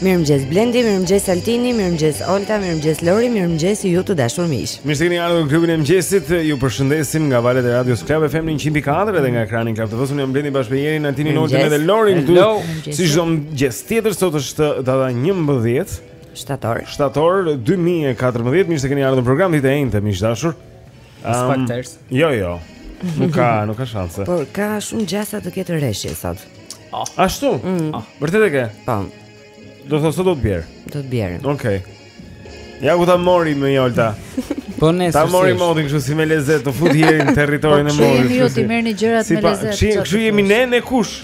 Mirëmëngjes Blendi, mirëmëngjes Altini, mirëmëngjes Olta, mirëmëngjes Lori, mirëmëngjes ju të dashur miq. Mirë se keni ardhur në Klubin e Mëngjesit. Ju përshëndesim nga valët e radios Club FM 100.4 dhe nga ekrani i Club TV-së. Unë jam Blendi bashkë me Jerin, Altinin, Oltën dhe Lorin këtu. Si çdo mëngjes tjetër sot është data 11 shtator. Shtator 2014. Mirë se keni ardhur në program ditë e enjte, miq të dashur. Um, jo, jo. Nuk ka, nuk ka shanse. Por ka shumë gjasa të ketë reshje sot. Oh. Ashtu? Mm. Oh. Vërtet e ke? Po. Do të thotë sot do të bjerë. Do të bjerë. Okej. Okay. Ja ku ta mori mend Olta. Po nesër. Ta mori motin kështu si me lezet, të fut në territorin po e motit. Po ju t'i merrni gjërat si me lezet. Si kështu jemi ne ne kush?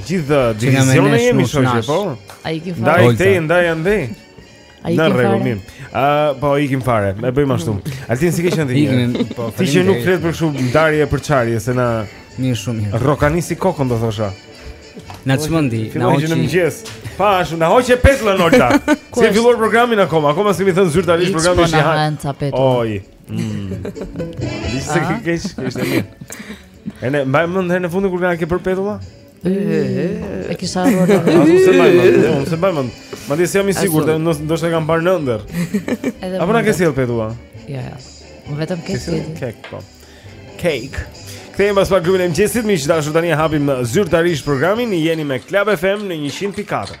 Gjithë divizione jemi shoqë, po. Ai ikim fare. Ndaj te, ndaj ande. Ai ikim fare. Në A po ikim fare. E bëjmë ashtu. Altin si ke qenë ti? Ikim, po. Ti që nuk flet për shumë ndarje për çarje se na mirë shumë mirë. Rrokanis kokën do thosha. Na çmendi, na hoqi. Në mëngjes. Pa, ashtu na hoqi petullat Olta. S'e kemi filluar programin akoma? Akoma s'kemi thënë zyrtarisht programin e shihar. Oj. Mm. Ishte ah. keq, ishte mirë. E mban mend herën e fundit kur kam ngrënë petulla? E kisha harruar. Unë s'e mbaj mend, unë s'e mbaj mend. Madje jam i sigurt, ndoshta kam parë në ëndërr. Apo na ke sjell petulla? Ja, ja. Unë vetëm kek. Si kek, po. Cake. Kthehemi pas pak në Klubin e Mëngjesit, miq të dashur tani hapim zyrtarisht programin, jeni me Club FM në 100.4.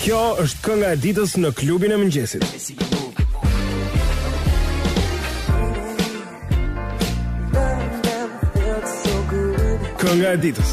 Kjo është kënga e ditës në Klubin e Mëngjesit. Kënga e ditës.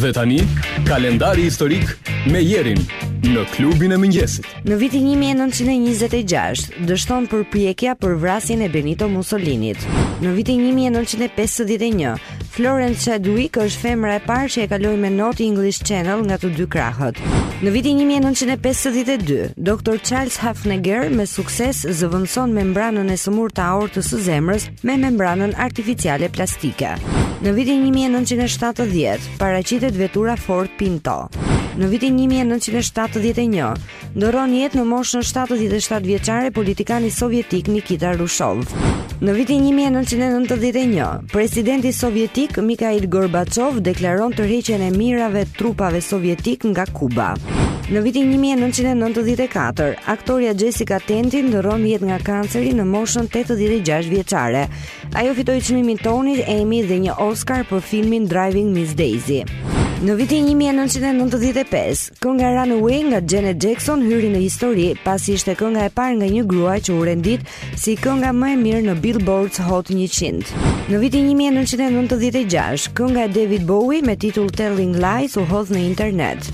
Dhe tani, kalendari historik me Jerin në Klubin e Mëngjesit. Në vitin 1926, dështon përpjekja për vrasjen e Benito Musolinit. Në vitin 1951, Florence Chadwick është femra e parë që e kaloi me not English Channel nga të dy krahët. Në vitin 1952, Dr. Charles Hufnagel me sukses zëvendëson membranën e sëmurë të aortës së zemrës me membranën artificiale plastike. Në vitin 1970, paraqitet vetura Ford Pinto. Në vitin 1971, ndërron jetë në moshën 77 vjeçare politikani sovjetik Nikita Hrushov. Në vitin 1991, presidenti sovjetik Mikhail Gorbaçov deklaron tërheqjen e mijërave trupave sovjetikë nga Kuba. Në vitin 1994, aktorja Jessica Tandy ndërron jetë nga kanceri në moshën 86 vjeçare. Ajo fitoi çmimin Tony, Emmy dhe një Oscar për filmin Driving Miss Daisy. Në vitin 1995, kënga Runaway nga Janet Jackson hyri në histori, pasi ishte kënga e parë nga një grua që u rendit si kënga më e mirë në Billboard's Hot 100. Në vitin 1996, kënga e David Bowie me titull Telling Lies u hodh në internet.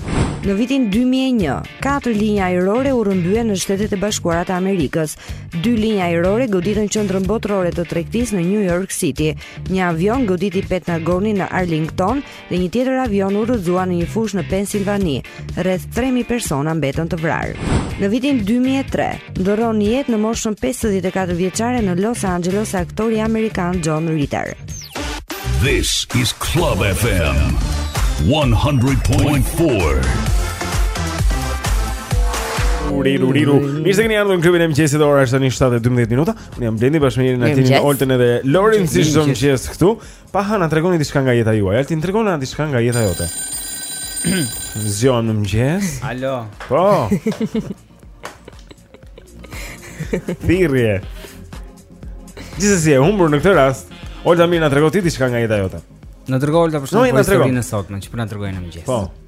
Në vitin 2001, katër linja ajrore u rrëmbyen në Shtetet e Bashkuara të Amerikës. Dy linja ajrore goditën qendrën botërore të tregtisë në New York City. Një avion goditi Pentagonin në Arlington dhe një tjetër avion u rrëzua në një fushë në Pensilvani. Rreth 3000 persona mbetën të vrarë. Në vitin 2003, ndërron jetë në moshën 54 vjeçare në Los Angeles aktori amerikan John Ritter. This is Club FM 100.4. Riru, riru. Mirë se keni ardhur në klubin e mëngjesit. Ora është tani 7:12 minuta. Unë jam Blendi bashkë me Jerin, Altin, Oltën edhe Lorin si çdo mëngjes këtu. Pa na tregoni diçka nga jeta juaj. Altin tregona diçka nga jeta jote. Zgjohem në mëngjes. Alo. Po. Thirrje. Gjithsesi e humbur në këtë rast. Olta mirë na trego ti diçka nga jeta jote. Na tregon Olta për shembull historinë e sotme që po na tregoi në mëngjes. Po.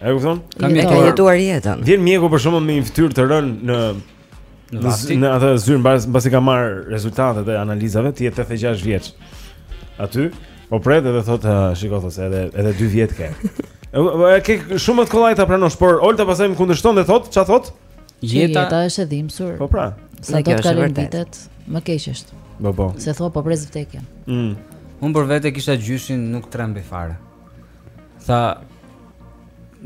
A e kupton? E ka jetuar jetën. Vjen mjeku për shembull me një fytyrë të rënë në në në atë zyrë mbas mbasi ka marr rezultatet e analizave ti je 86 vjeç. Aty po pret edhe thotë shiko thotë edhe edhe 2 vjet ke. Ëh ke shumë të kollaj ta pranosh, por Olta pasaj më kundërshton dhe thotë ça thotë? Jeta, jeta është e dhimbshur. Po pra, sado të kalojnë vitet, më keq është. Po po. Se thua po pres vdekjen. Mm. Unë për vete kisha gjyshin nuk trembej fare. Tha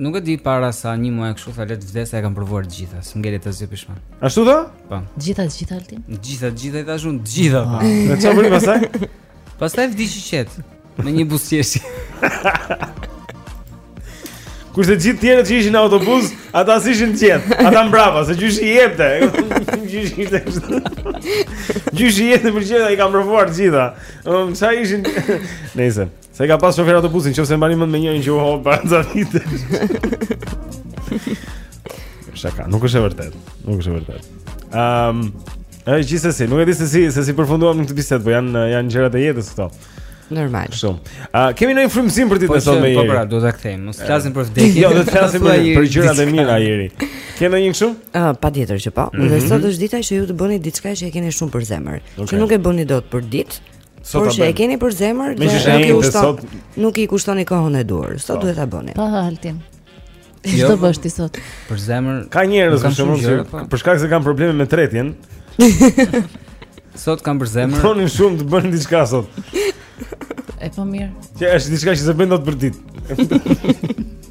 Nuk e di para sa një muaj kështu tha le të vdes se i kam provuar të gjitha, s'ngeli të zë pishman. Ashtu tha? Po. Të gjitha të gjitha Altin? Të gjitha të gjitha i thashë unë të gjitha. Ah. E çfarë bëri pastaj? Pastaj vdiq i qet me një buzëqeshje. Kurse të gjithë tjerët që ishin në autobus, ata s'ishin të qetë. Ata mbrapa, se gjyshi i jepte. Gjyshi ishte kështu. Gjyshi i jepte për gjithë, i kam provuar të gjitha. Ëm, sa ishin? Nëse Se ka pas shofer autobusi, nëse e mbani mend me njërin që u hodh para ca vitesh. Shaka, nuk është e vërtetë. Nuk është e vërtetë. Ehm, um, e gjithsesi, nuk e di se si se si përfunduam në këtë bisedë, po janë janë gjëra të jetës këto. Normal. Kështu. A uh, kemi ndonjë frymëzim për ditën po e sotme? Po pra, do ta kthejmë. Mos flasim për vdekjen. Jo, do të flasim për për gjërat e mira Jeri. Ke ndonjë kështu? Ë, uh, patjetër që po. Mm -hmm. Dhe sot është dita që ju të bëni diçka që e keni shumë për zemër. Okay. Që nuk e bëni dot për ditë, Sot Por që e keni për zemër dhe nuk i kushton nuk i kushtoni kohën e duhur. Sot po. duhet ta bëni. Pa Altin. Jo. Ç'do bësh ti sot? Për zemër. Ka njerëz që shumë që po. për shkak se kanë probleme me tretjen. Sot kanë për zemër. Duan shumë të bëjnë diçka sot. E po mirë. Që është diçka që s'e bën dot për ditë.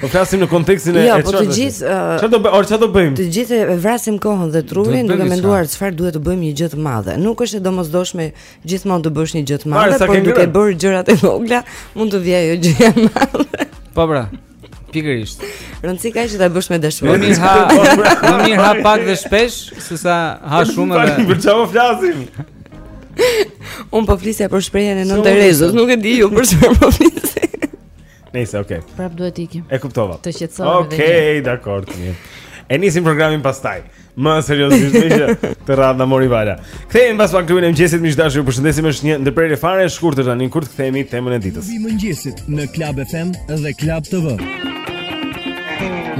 Po flasim në kontekstin e jo, po të gjithë çfarë do bëjmë? Çfarë do bëjmë? Të gjithë e vrasim kohën dhe trurin duke menduar çfarë duhet të bëjmë një gjë të madhe. Nuk është e domosdoshme gjithmonë të bësh një gjë të madhe, por duke bërë gjërat e vogla mund të vijë ajo gjë e madhe. Po bra. Pikërisht. Rëndësi ka që ta bësh me dashuri. Më mirë ha, më mirë ha pak dhe shpesh, se sa ha shumë dhe... Për çfarë po flasim? Unë po flisja për shprehjen e Nënë Terezës, nuk e di ju për çfarë po flisni. Nëse, okay. Prap duhet ikim. E kuptova. Të qetësohemi. Okay, dakord. E nisim programin pastaj. Më seriozisht meqë të radhë na mori vala. Kthehemi pas pak klubin e mëngjesit miq të dashur, ju përshëndesim është një ndërprerje fare e shkurtër tani kur të kthehemi temën e ditës. Klubi i mëngjesit në Club FM dhe Club TV.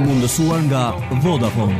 Mundësuar nga Vodafone.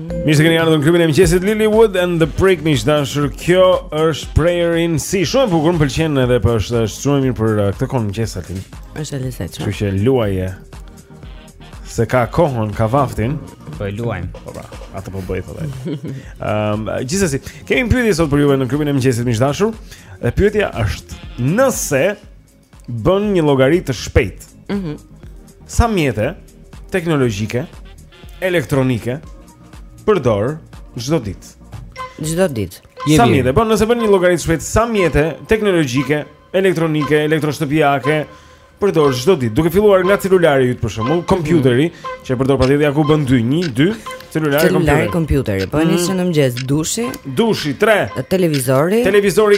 Mirë se keni ardhur në klubin e mëngjesit Lilly Wood and the Prick miq të dashur. Kjo është Prayer in C shumë e bukur, më pëlqen edhe po është është shumë mirë për uh, këtë kohë mëngjesi aty. Është e lezetshme. Kështu që luaje. Se ka kohën, ka vaktin, po e luajmë. Po pra, atë po bëj thotë. Ehm, gjithsesi, kemi një pyetje sot për juve në klubin e mëngjesit miq të dashur. Dhe pyetja është, nëse bën një llogari të shpejtë. Mhm. Mm sa mjete teknologjike, elektronike përdor çdo ditë? Çdo ditë. Sa mjete, po nëse bën një llogari të shpejtë, sa mjete teknologjike, elektronike, elektroshtëpiake përdor çdo ditë, duke filluar nga celulari yt për shembull, kompjuteri, mm -hmm. që e përdor patjetër ja ku u bënë 2, 1, 2, celulari, celulari kompjuteri. kompjuteri. Po mm -hmm. në mëngjes dushi, dushi 3, televizori, televizori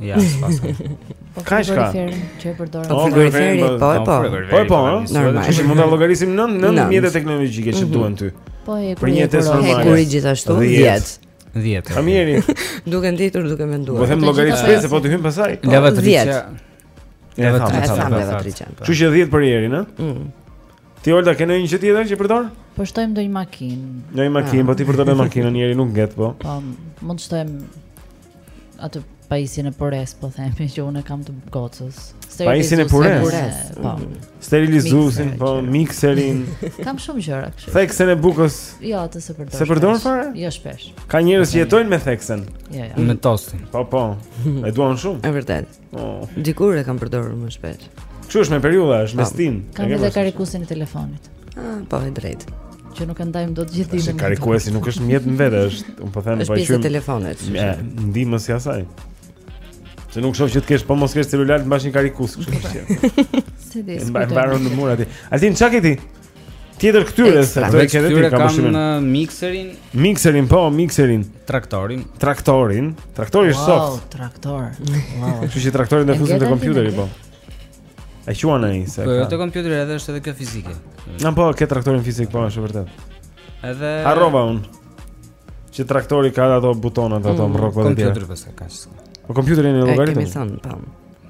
Ja, pastaj. Po Ka shka. Që e përdorim. Po frigoriferi, po, po. Po, po, po. Normal. Që mund ta llogarisim 9, 9 mjete teknologjike që mhm. duan ty. Po, e për një test normal. Hekuri gjithashtu 10. 10. Famieri. Duke renditur, duke menduar. Po them llogaritë shpejt, po të hyn pastaj. Po, lavatriçja. Ja, e thamë lavatriçja. Po. Kështu që 10 për Jerin, ë? Mhm. Ti Olta ke ndonjë gjë tjetër që përdor? Po shtojmë ndonjë makinë. Ndonjë makinë, ah. po ti përdor me makinën, Jeri nuk nget po. Po, mund të shtojmë atë pajisjen e puresë po themi që unë kam të gocës. Pajisjen e puresë. Po. Mm. Sterilizuesin, po mikserin. Kam shumë gjëra kështu. Thekësen e bukës. Jo, atë s'e përdor. S'e përdor fare? Jo shpesh. Ka njerëz që jetojnë me thekësen. Jo, jo. Me tostin. Po, po. E duan shumë. Është e vërtetë. Oh. Dikur e kam përdorur më shpesh. Kështu është me periudha, është me stinë. Kam edhe karikuesin e telefonit. Ah, po e drejtë. Që nuk e ndajmë dot gjithë ditën. Karikuesi nuk është mjet në vete, është, un po them po qym. Është telefonit. Ja, ndihmësi i asaj. Se nuk shoh që të kesh po mos kesh celular të mbash një karikues, kështu që. S'e di. Mbaron në mur aty. Altin çka ke ti? Tjetër këtyre se do të kemi këtyre kanë mikserin. Mikserin po, mikserin. Traktorin. Traktorin. Traktori është soft. Wow, traktor. Wow. Kështu që traktorin e fusim te kompjuteri po. E quan ai se. Po te kompjuteri edhe është edhe kjo fizike. Po po ke traktorin fizik po është vërtet. Edhe Harrova un. Që traktori ka ato butonat ato mm, rrotat e tij. Kompjuteri vetë ka. Po kompjuterin e llogaritëm. Kemi thënë, po.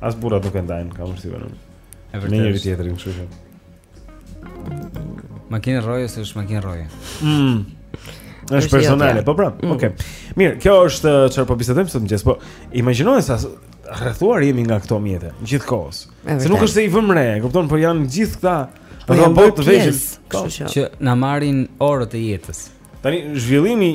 As burra nuk e ndajnë, ka vështirë vetëm. E vërtetë. Me njëri tjetrin, kështu që. Makinë rroje se është makinë rroje. Mm. Është personale, po pra. Mm. Okej. Mirë, kjo është uh, çfarë po bisedojmë sot mëngjes, po imagjino sa rrethuar jemi nga këto mjete gjithkohës. Se nuk është se i vëmë re, e kupton, por janë gjithë këta po robotë të vegjël, kështu që na marrin orët e jetës. Tani zhvillimi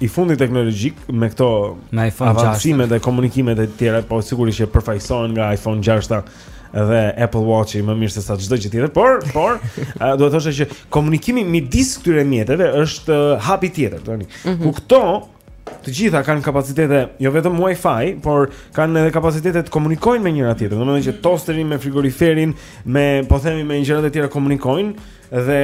i fundit teknologjik me këto me iPhone 6. Avancimet e komunikimet e tjera, po sigurisht që përfaqësohen nga iPhone 6 dhe Apple Watch-i më mirë se sa çdo gjë tjetër, por por do të thosha që komunikimi midis këtyre mjeteve është hapi tjetër tani. Mm -hmm. Ku këto të gjitha kanë kapacitete jo vetëm Wi-Fi, por kanë edhe kapacitete të komunikojnë me njëra tjetrën. Domethënë që tosteri me frigoriferin, me po themi me gjërat e tjera komunikojnë. dhe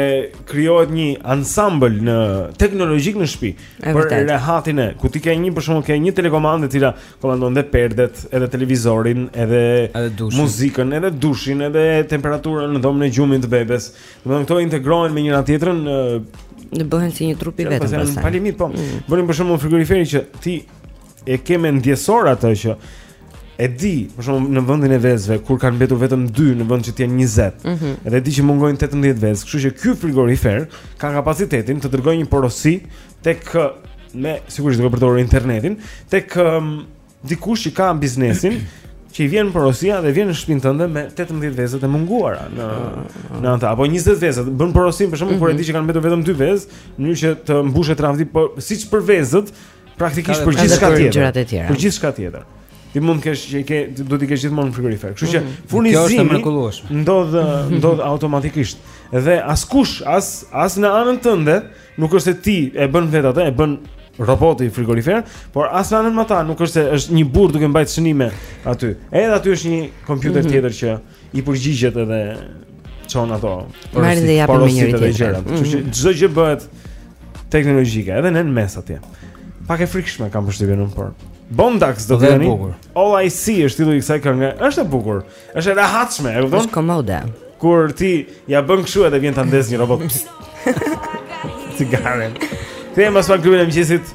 krijohet një ansambël në teknologjik në shtëpi për rehatinë ku ti ke një për shembull ke një telekomandë e cila komandon dhe perdet, edhe televizorin, edhe, edhe dushin. muzikën, edhe dushin, edhe temperaturën në dhomën e gjumit të bebes. Domethënë këto integrohen me njëra tjetrën në në bëhen si një trup i vetëm pastaj. Pastaj palimit po. Mm. Po themi për shembull frigoriferi që ti e ke me ndjesor atë që e di, për shembull në vendin e vezëve kur kanë mbetur vetëm 2 në vend që të jenë 20. Mm -hmm. Edhe di që mungojnë 18 vezë, kështu që ky frigorifer ka kapacitetin të dërgojë një porosi tek me sigurisht duke përdorur internetin, tek um, dikush që ka biznesin që i vjen porosia dhe vjen në shtëpinë tënde me 18 vezë të munguara në ah. në anë apo 20 vezët. Bën porosinë për shembull mm -hmm. kur e mhm. di që kanë mbetur vetëm 2 vezë, në mënyrë që të mbushet rafti, por siç për vezët, Praktikisht për gjithçka tjetër. Për gjithçka tjetër. Ti mund të kesh që do t'i kesh gjithmonë në frigorifer. Kështu që mm. furnizimi ndodh ndodh automatikisht. Dhe askush, as as në anën tënde, nuk është se ti e bën vetë atë, e bën roboti frigorifer, por as në anën matanë nuk është se është një burrë duke mbajt shënime aty. Edhe aty është një kompjuter mm -hmm. tjetër që i përgjigjet edhe çon ato porositë i japin me njëri tjetrin. Mm. Kështu që çdo gjë bëhet teknologjike, edhe në mes atje. Pak e frikshme kam përshtypjen unë, por Bondax do të vijnë. All I see është titulli i kësaj kënge. Është e bukur. Është e rehatshme, e kupton? Është komode. Kur ti ja bën kështu edhe vjen ta ndez një robot. Cigaren. Kthehem pas pak te klubi e mëngjesit.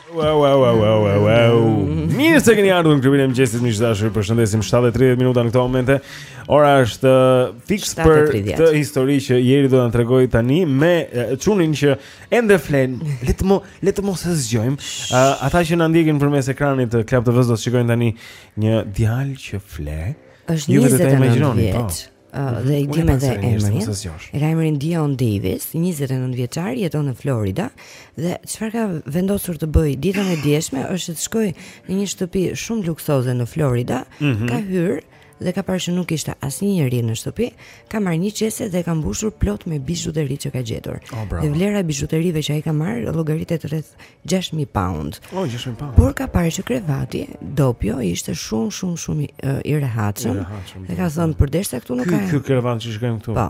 Wow, wow, wow, wow, wow, wow. Mirë se keni ardhur në klubin e mëngjesit miq të dashur. Ju përshëndesim 7:30 minuta në këtë moment. Ora është uh, fiks për këtë histori që Jeri do të na tregojë tani me uh, çunin që ende fle. Le të mo, le të mos e zgjojmë. Uh, ata që na ndjekin përmes ekranit të Club TV-s do të shikojnë tani një djalë që fle. Është Ju vetë ta 29 imagjinoni, po. vjeç. dhe i dimë edhe emrin. E ka emrin Dion Davis, 29 vjeçar, jeton në Florida dhe çfarë ka vendosur të bëjë ditën e djeshme është të shkojë në një shtëpi shumë luksoze në Florida, mm -hmm. ka hyrë dhe ka parë që nuk ishte asnjë njeri në shtëpi, ka marrë një qese dhe ka mbushur plot me bizhuteri që ka gjetur. Oh, dhe vlera e bizhuterive që ai ka marrë llogaritet rreth 6000 pound. Oh, 6000 pound. Por ka parë që krevati dopio ishte shumë shumë shumë i rehatshëm. Dhe ka thënë përderisa këtu nuk ka. Ky krevat që shikojmë këtu. Po.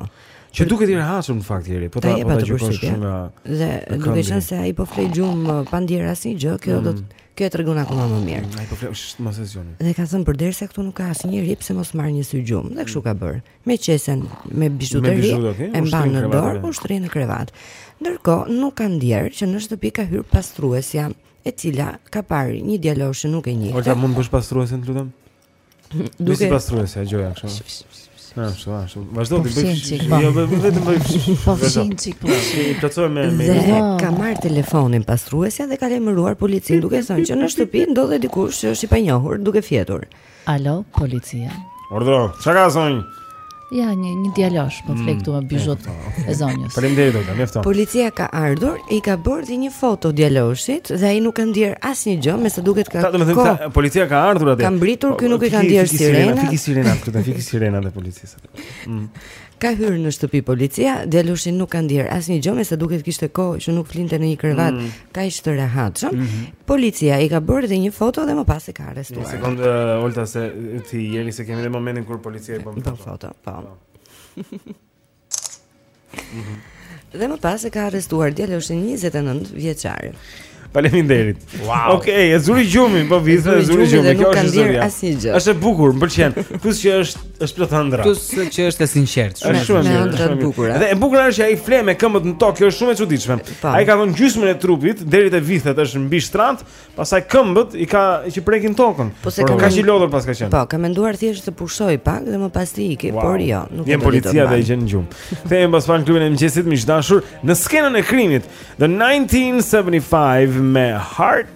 Që duket i rehatshëm në fakt Jeri, po ta po ta gjykosh shumë nga. Dhe duke qenë se ai po fle gjumë pa ndier asnjë gjë, kjo do të mm. kjo e tregon akoma më mirë. Mm, ai po fle është më sezioni. Dhe ka thënë përderisa këtu nuk ka asnjëri pse mos marr një sy gjumë. Dhe kështu ka bërë. me qesen me bizhuteri e mban në dorë u shtri në krevat. Ndërkohë nuk ka ndjerë që në shtëpi ka hyrë pastruesja e cila ka parë një djalosh që nuk e njihte. Olta mund të bësh pastruesen të lutem? Duke si pastruesja gjoja kështu. Na, ashtu, ashtu. Vazhdo të bësh. Jo, vetëm bëj. Po fshin çik po. Si plotësoj me me. Dhe ka marrë telefonin pastruesja dhe ka lajmëruar policinë duke thënë që në shtëpi ndodhet dikush që është i panjohur duke fjetur. Alo, policia. Urdhëro, çka ka zonjë? Ja, një një djalosh po fle mm, këtu me bijut e zonjës. Faleminderit Olga, mjafton. Policia ka ardhur e i ka bërë dhe një foto djaloshit dhe ai nuk ka ndier asnjë gjë, me sa duket ka. Ta do të thënë policia ka ardhur atë. Ka mbërritur, ky nuk e ka ndier sirenën. Fiki sirenat, fiki sirenat, fiki sirenat e policisë. Mm. Ka hyrë në shtëpi policia, djaloshi nuk ka ndier asnjë gjë, me sa duket kishte kohë që nuk flinte në një krevat mm. kaq të rehatshëm. Mm -hmm. Policia i ka bërë dhe një foto dhe më pas e ka arrestuar. Një sekond uh, Olta se ti Jeri se jemi në momentin kur policia i bën foto. foto po. po. Mhm. dhe më pas e ka arrestuar djaloshin 29 vjeçar. Faleminderit. Wow. Okej, okay, e zuri gjumi, po vizë e zuri gjumi. Kjo është zuri. Është e bukur, më pëlqen. Plus që është Është plot ëndrra. Plus që është e sinqertë, shumë e sinqertë. Është ëndrra e bukur. Dhe e bukura është që ai fle me këmbët në tokë, është shumë e çuditshme. Po. Ai ka vënë gjysmën e trupit deri te vithet, është mbi shtrat, pastaj këmbët i ka që prekin tokën. Po se ka i lodhur paska qenë. Po, ka menduar thjesht të pushojë pak dhe më pas të ikë, por jo, nuk e di. Vjen policia dhe e gjen në gjumë. Kthehemi pas pak në klubin e mëngjesit miq të dashur në skenën e krimit. The 1975 me Heart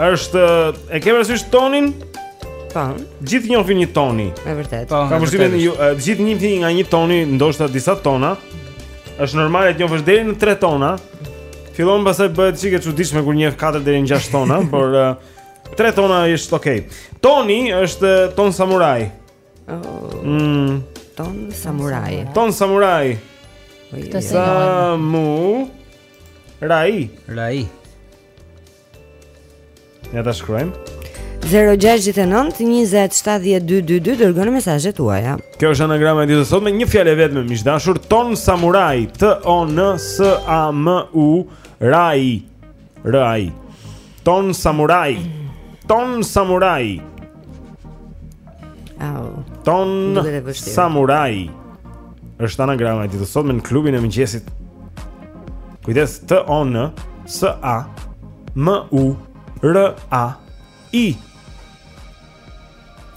Është e ke parasysh tonin? Po. Gjithë njohin një toni. Është vërtet. Po, Kam vështirë të ju, gjithë njohin nga një toni, ndoshta disa tona. Është normale të njohësh deri në 3 tona. Fillon pastaj bëhet çikë e çuditshme kur njeh 4 deri në 6 tona, por 3 tona është okay. Toni është ton samuraj. Oh. Mm. Ton samuraj. Ton samuraj. Samu. Rai. Rai. Ja ta shkruajmë. 0-6-9-27-12-2 Dërgoni mesazhet tuaja Kjo është anagrama e ditës së sotme një fjalë e vetme miq të dashur Ton Samurai T-O-N-S-A-M-U Rai Rai Ton Samurai Ton Samurai Au. Ton Samurai. Është anagrama e ditës së sotme në klubin e mëngjesit. Kujdes T O N S A M U R A I.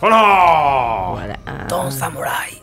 Hola! Ton Samurai.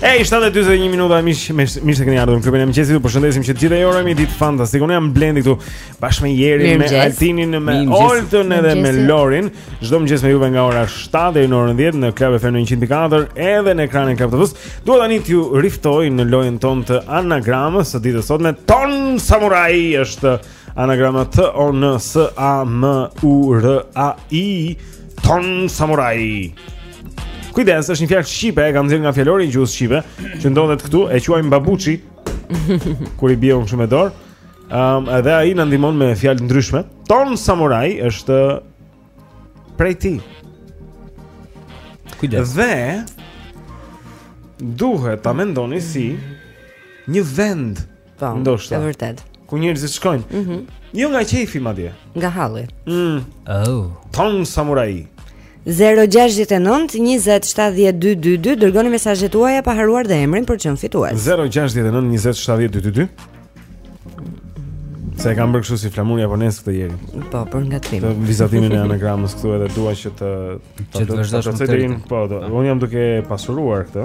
Ej, hey, 7:41 minuta mirë se keni ardhur në klubin e mëngjesit. Ju përshëndesim që të gjithë, ju uroj një ditë fantastike. Unë jam Blendi këtu bashkë me Jerin, me Altinin, me Oltën edhe me Lorin. Çdo mëngjes me juve nga ora 7 deri në orën 10 në Club FM 104 edhe në ekranin e Club TV-së. Dua tani t'ju riftoj në lojën tonë të anagramës së ditës së sotme Ton Samurai është Anagrama T O N S A M U R A I Ton Samurai. Kujdes, është një fjalë shqipe, e kam nxjerrë nga fjalori i gjuhës shqipe, që ndodhet këtu, e quajmë babuçi. Kur i bie unë kështu me dorë. Ëm, um, edhe ai na ndihmon me fjalë të ndryshme. Ton Samurai është prej tij. Kujdes. Dhe duhet ta mendoni si një vend Po. Ndoshta. Është vërtet. Ku njerëzit shkojnë? Mm -hmm. Jo nga qejfi madje. Nga halli. Mm. Oh. Ton samurai. 0-6-19-27-12-2 Dërgoni mesazhet tuaja pa harruar dhe emrin për të qenë fitues 0-6-19-27-12-2 Se e kam bërë kështu si flamurja po nis këtë Jeri. Po, për nga trim. Të vizatimin e anagramës këtu edhe dua që të që të vazhdosh më të Po, do. Unë jam duke pasuruar këtë.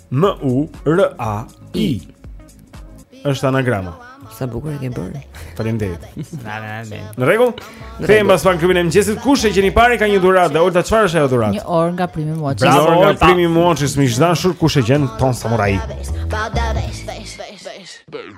M U R A I. Është anagrama. Sa bukur e ke bërë. Faleminderit. Na na na. Në rregull? Kthehemi pas pak në klubin e mëngjesit. Kush e gjen i pari ka një dhuratë. Olta çfarë është ajo dhuratë? Një orë nga primi Moçi. Një orë nga primi Moçi, miq të dashur kush e gjen Ton Samurai. Bye.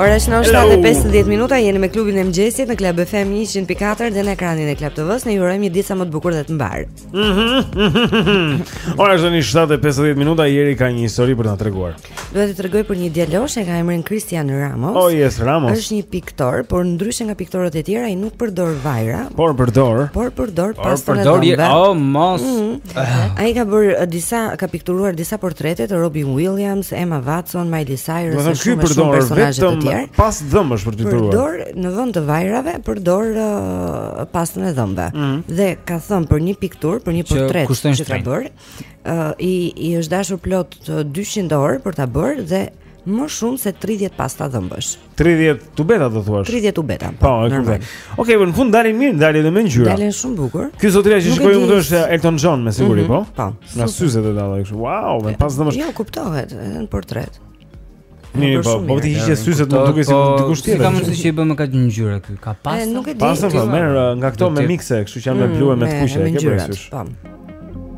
Ora është 9 e 7 minuta, jeni me klubin e mëngjesit në Club FM 100.4 dhe në ekranin e Club TV-s, ne ju urojmë një ditë sa më të bukur dhe të mbarë. Mhm. Ora është 9 e 7 minuta, Jeri ka një histori për t'na treguar. Do t'ju tregoj për një djalosh që ka emrin Kristian Ramos. Oh yes, Ramos. Është një piktor, por ndryshe nga piktorët e tjerë, ai nuk përdor vajra. Por përdor. Por përdor pastën e dhëmbëve. Por përdor, oh mos. Mm -hmm. Ai ka bërë uh, disa, ka pikturuar disa portrete të Robin Williams, Emma Watson, Miley Cyrus, do të thotë ky përdor vetëm pastë dhëmbësh për të pikturuar. Përdor në vend të vajrave, përdor uh, pastën e dhëmbëve. Mm -hmm. Dhe ka thënë për një pikturë, për një portret që ka bërë. uh, i i është dashur plot 200 orë për ta bërë dhe më shumë se 30 pasta dhëmbësh. 30 tubeta do thua? 30 tubeta. Po, po e kuptoj. Okej, okay, në fund dalin mirë, dalin edhe me ngjyra. Dalin shumë bukur. Ky zotria që shikoj unë është Elton John me siguri, mm -hmm, po. Po. Nga syzet e dallova kështu. Wow, me pastë dhëmbësh. Jo, kuptohet, edhe në portret. Mirë, po, po t'i hiqje syzet më dukej si po, dikush tjetër. Ka mundësi që i bën me kaq ngjyra këtu. Ka pasta. Nuk e di. Pasta po merr uh, nga këto me mikse, kështu që janë me mm, blu e me të kuqe, e ke parasysh. Po.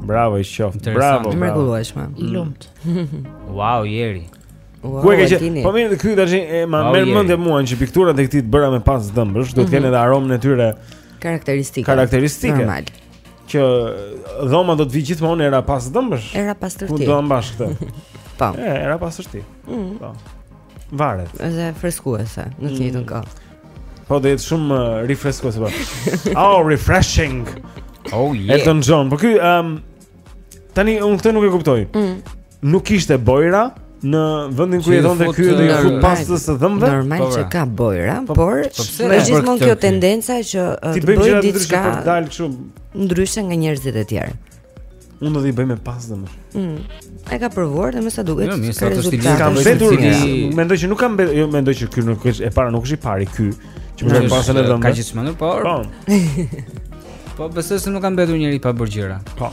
Bravo, i qoftë. Bravo. Të mrekullueshme. I lumt. Wow, jeri. Ku e ke që, po mirë, këtu tash e ma merr mendja mua që pikturat e këtij të bëra me pastë dhëmbësh, do të mhm. kenë edhe aromën e tyre karakteristike. Karakteristike. Normal. që dhoma do të vijë gjithmonë era pastë dhëmbësh. Era pastërti. Ku do mbash këtë? Po. Era pastërti. Mm. Po. Varet. Është freskuese në të mm. njëjtën kohë. Po do jetë shumë uh, rifreskuese po Oh, refreshing Oh, yeah Elton John Po kjo, um, tani, unë këtë nuk e kuptoj mm. Nuk kishte bojra në vendin ku jetonte ky dhe iu fut pastës së dhëmbëve. Normal po, që ka bojra, po, por po, është gjithmonë kjo tendenca që të bëj diçka për të dalë kështu ndryshe nga njerëzit e tjerë. Unë do t'i bëj me pastën. Mm. E ka provuar dhe me sa duket. Jo, mirë, sa të shtini. Ka mbetur. Mendoj që nuk ka mbetur, jo mendoj që ky nuk është e para, nuk është i pari ky. Që me pastën e dhëmbëve. Ka gjithmonë, por. Po, besoj se nuk ka mbetur njeri pa bërë gjëra. Po.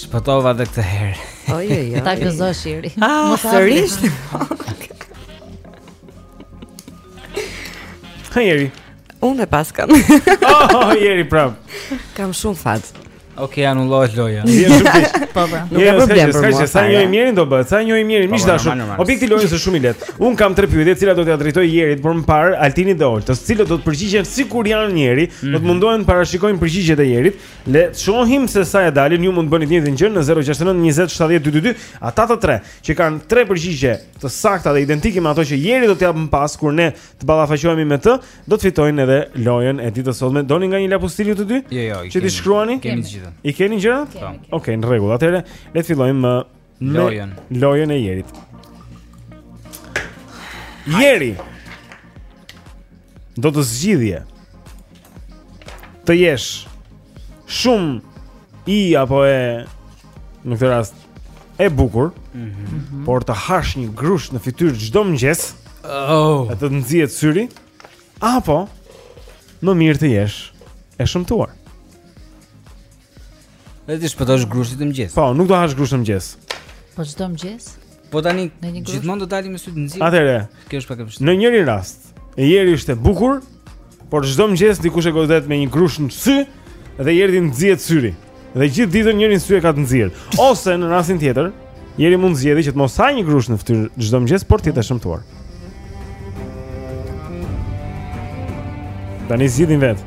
Shpëtova dhe këtë herë. Oj, oj, oj. Ta gëzosh Jeri. Ah, Mos sërish. Ha, Jeri. Unë e paskam. oh, jeri prap. Kam shumë fat. Ok, anullohet loja. Po, po. Nuk ka problem për mua. Sa njihni Jerin do bëhet? Sa njihni Jerin po, miq të dashur. Objekti i lojës është shumë i lehtë. Un kam tre pyetje, të cilat do t'ia drejtoj Jerit, por më parë Altinit dhe Oltës, të cilët do të përgjigjen sikur janë Jeri, do të mhm. mundohen të parashikojnë përgjigjet e Jerit. Le të shohim se sa ia dalin. Ju mund të bëni të njëjtën gjë në 069 20 70 222. Ata të tre që kanë tre përgjigje të sakta dhe identike me ato që Jeri do t'i japë më pas kur ne të ballafaqohemi me të, Do të fitojnë edhe lojën e ditës së sotme. Doni nga një lapostil ju të dy? Jo, jo, i kemi. Që t'i shkruani? Kemi të gjitha. I keni gjërat? Po. Kemi, kemi. Okej, në rregull. Atëherë le të fillojmë me Lojën. Lojën e Jerit. Jeri. Do të zgjidhje. Të jesh shumë i apo e Në këtë rast e bukur, mm -hmm. por të hash një grusht në fytyrë çdo mëngjes, oh. e të nxjihet syri, apo më mirë të jesh e shëmtuar. Dhe t'i shpëtosh grushtit në mëngjes. Po, nuk do hash grusht në mëngjes. Po çdo mëngjes? Po tani gjithmonë do dalim me sy të nxirë. Atëherë. Kjo është pak e vështirë. Në njërin rast, Jeri është e bukur, por çdo mëngjes dikush e godet me një grusht në sy dhe Jerit i nxihet syri. Dhe gjithë ditën njërin sy e ka të nxirë. Ose në rastin tjetër, Jeri mund të zgjedhi që të mos hajë një grusht në fytyrë çdo mëngjes, por të jetë e shëmtuar. Tani zgjidheni vetë.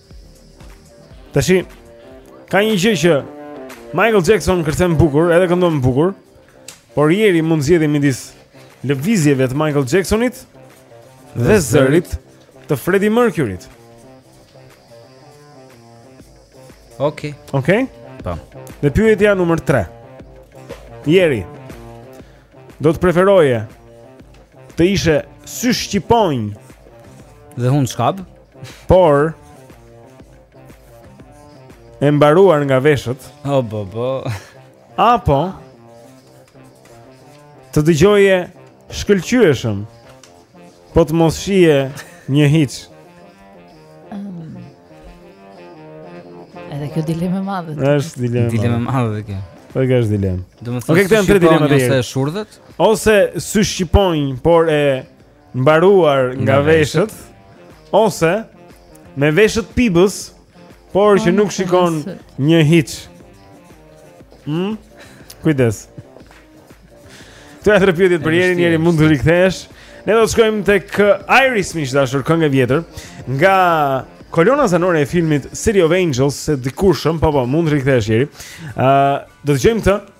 Tashi ka një gjë që Michael Jackson kërcen bukur, edhe këndon bukur, por Jeri mund të zgjedhi midis lëvizjeve të Michael Jacksonit dhe zërit të Freddie Mercuryt. Okej. Okay. Okej. Okay? Po. Dhe pyetja numër 3. Jeri do të preferoje të ishe sy shqiponjë dhe hundë shkabë? Por e mbaruar nga veshët. Oh bo bo. Apo të dëgjoje shkëlqyeshëm. Po të mos shihje një hiç. Um, edhe kjo dilemë e madhe. Është dilemë. Dilemë e madhe kjo. Po kjo është dilemë. Do të thotë okay, këto janë tre dilema të tjera. Ose e shurdhët, ose sy shqiponjë, por e mbaruar nga veshët ose me veshët pipëz, por po, që nuk shikon një hiç. Hm? Kujdes. Këto janë tre pyetjet për Jerin. Jeri mund të rikthehesh. Ne do të shkojmë tek Iris, miq të dashur, këngë e vjetër Nga kolona zanore e filmit City of Angels Se dikur shumë,, po po, mund të rikthehesh Jeri uh, Do dëgjojmë të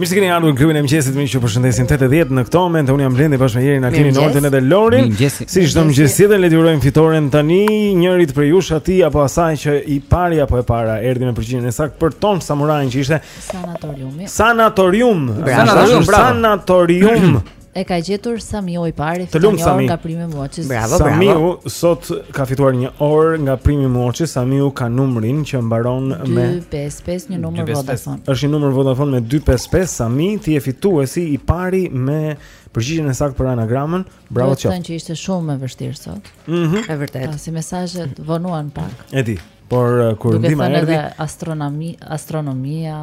Mirë se keni ardhur në klubin e mëngjesit, miq, ju përshëndesim 8 e 10 në këto momente. Unë jam Blendi bashkë me Jerin, Altinin, Oltën dhe Lorin. Si çdo mëngjes tjetër, le t'i urojmë fitoren tani njërit prej jush, atij apo asaj që i pari apo e para erdhi me përgjigjen e saktë për ton samurain që ishte sanatoriumi. Sanatorium, sanatorium, sanatorium. E ka gjetur Samiu i parë, fiton një orë nga Prime Muaçi. Bravo, bravo. Samiu sot ka fituar një orë nga Prime Muaçi. Samiu ka numrin që mbaron me 255, një numër Vodafone. Është një numër Vodafone me 255. Sami, ti je fituesi i pari me përgjigjen e saktë për anagramën. Bravo, çun. Do të thënë që ishte shumë e vështirë sot. Mhm. Mm e vërtetë. Pasi mesazhet vonuan pak. Edi. Por uh, kur Duke ndihma erdhi astronomi, astronomia,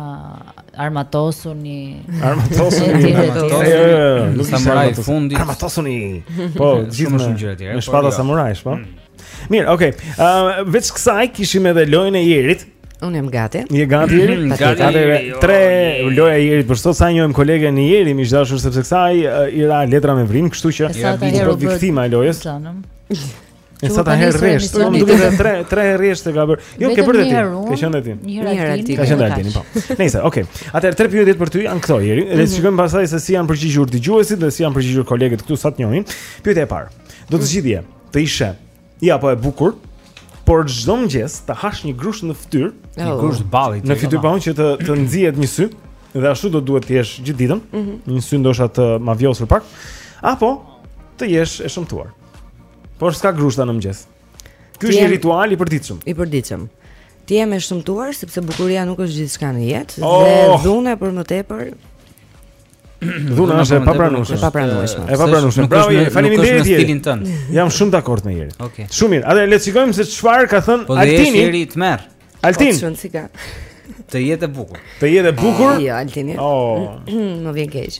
armatosuni, armatosuni, armatosuni, samuraj fundi, armatosuni. Po, gjithë shumë gjëra tjera. Me shpata jo. samuraj, po. Mm. Mirë, okay. Ëm uh, veç kësaj kishim edhe lojën e Jerit. Unë jam gati. Je gati Jeri? Mm, gati. Atëherë tre loja e Jerit për sot sa njohim kolegen e Jeri e dashur sepse kësaj uh, i ra letra me vrimë, kështu që je prapë viktima e lojës. E sata herë rresht, më duket se tre tre herë rresht e ka bërë. Jo, ke bërë ti. Ke qenë ti. Një herë ti. Ke qenë ti, po. Nice, okay. Atëherë tre pyetje për ty janë këto, Jeri. Le të mhm. shikojmë pastaj se si janë përgjigjur dëgjuesit dhe si janë përgjigjur kolegët këtu sa të njohin. Pyetja e parë. Do të zgjidhje të ishe Jeri, po e bukur, por çdo mëngjes të hash një grusht në fytyrë, një oh. grusht balli. Në fytyrë pra, në mënyrë që të të nxihet një sy dhe ashtu do duhet të jesh gjithë ditën. Mhm. Një sy ndoshta të mavijosur pak. Apo të jesh e shëmtuar. Por s'ka grushta në mëngjes. Ky është një ritual i përditshëm. I përditshëm. Të jem e shëmtuar sepse bukuria nuk është gjithçka në jetë oh! dhe dhuna për më tepër. Dhuna është e papranueshme. E papranueshme. E papranueshme. Bravo, faleminderit ti. Jam shumë dakord me Jerin. Okay. Shumë mirë. Atëherë le të shikojmë se çfarë ka thënë po Altini. Po Jeri tmerr. Altin. Po, të jetë e bukur. Të jetë e bukur? Jo, Altini. Oh. Më vjen keq.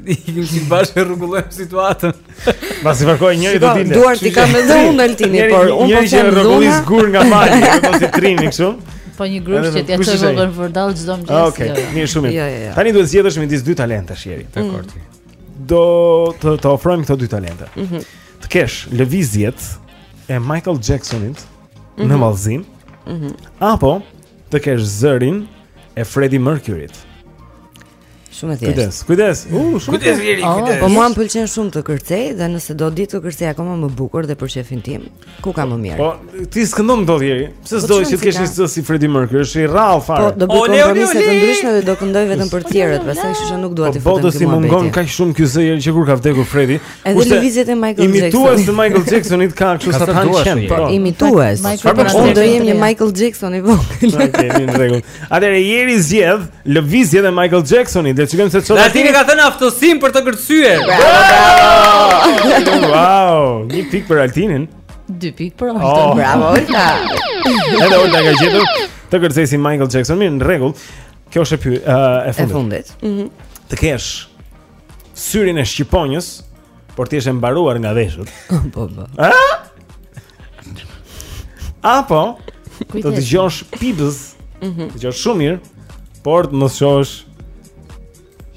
Ikim së bashku e rregullojmë situatën Ma si përkoj njëri të dine Duar t'i kam edhe unë Altini Por unë po qenë dhuna Njëri që rrokullis gur nga mali Apo s'rrini kështu Po një grush që t'ia çojmë për vërdallë Çdo mëngjes Oke, mirë shumë jo, jo, jo. Tani duhet zgjedhësh midis dy talentesh Jeri Da mm. kord ti Do të të ofrojmë këto dy talente mhm. Të kesh lëvizjet e Michael Jacksonit Në mhm. vallëzim mhm. Apo të kesh zërin e Freddie Mercuryt Shumë e thjeshtë. Kujdes, kujdes. U, uh, shumë kujdes. Kujdes, jeri, oh, kujdes. Po mua më pëlqen shumë të kërcej dhe nëse do di të kërcej akoma më bukur dhe për shefin tim, ku ka më mirë? Po, ti s'këndon dot jeri. Pse po s'do të kesh një zë si Freddie Mercury, është i rrallë po, fare. Po, do bëj kompromise të ndryshme dhe do këndoj vetëm për të tjerët, pastaj kështu që nuk dua po, të futem këtu. Po, botës i mungon kaq shumë ky zë jeri që kur ka vdekur Freddie. Edhe lëvizjet e Michael Jackson. Imitues të Michael Jacksonit ka kështu sa t'hanë qentë. Po, imitues. Çfarë po do të jem një Michael Jackson i vogël? Okej, në rregull. Atëre Jeri zgjedh lëvizjet e Michael Jacksonit, le të shikojmë se çfarë. Altini ka thënë aftësinë për të kërcyer. Wow, një pikë për Altinin. Dy pikë për Olta. Oh. Bravo Olta. Edhe Olta ka zgjedhur të kërcej si Michael Jackson, mirë, në rregull. Kjo është e py, uh, e fundit. E fundit. Mhm. Mm të kesh syrin e shqiponjës, Por të jesh mbaruar nga veshët. Po po. A? Apo të dëgjosh pipës. Mhm. Të dëgjosh shumë mirë, por të mos shohësh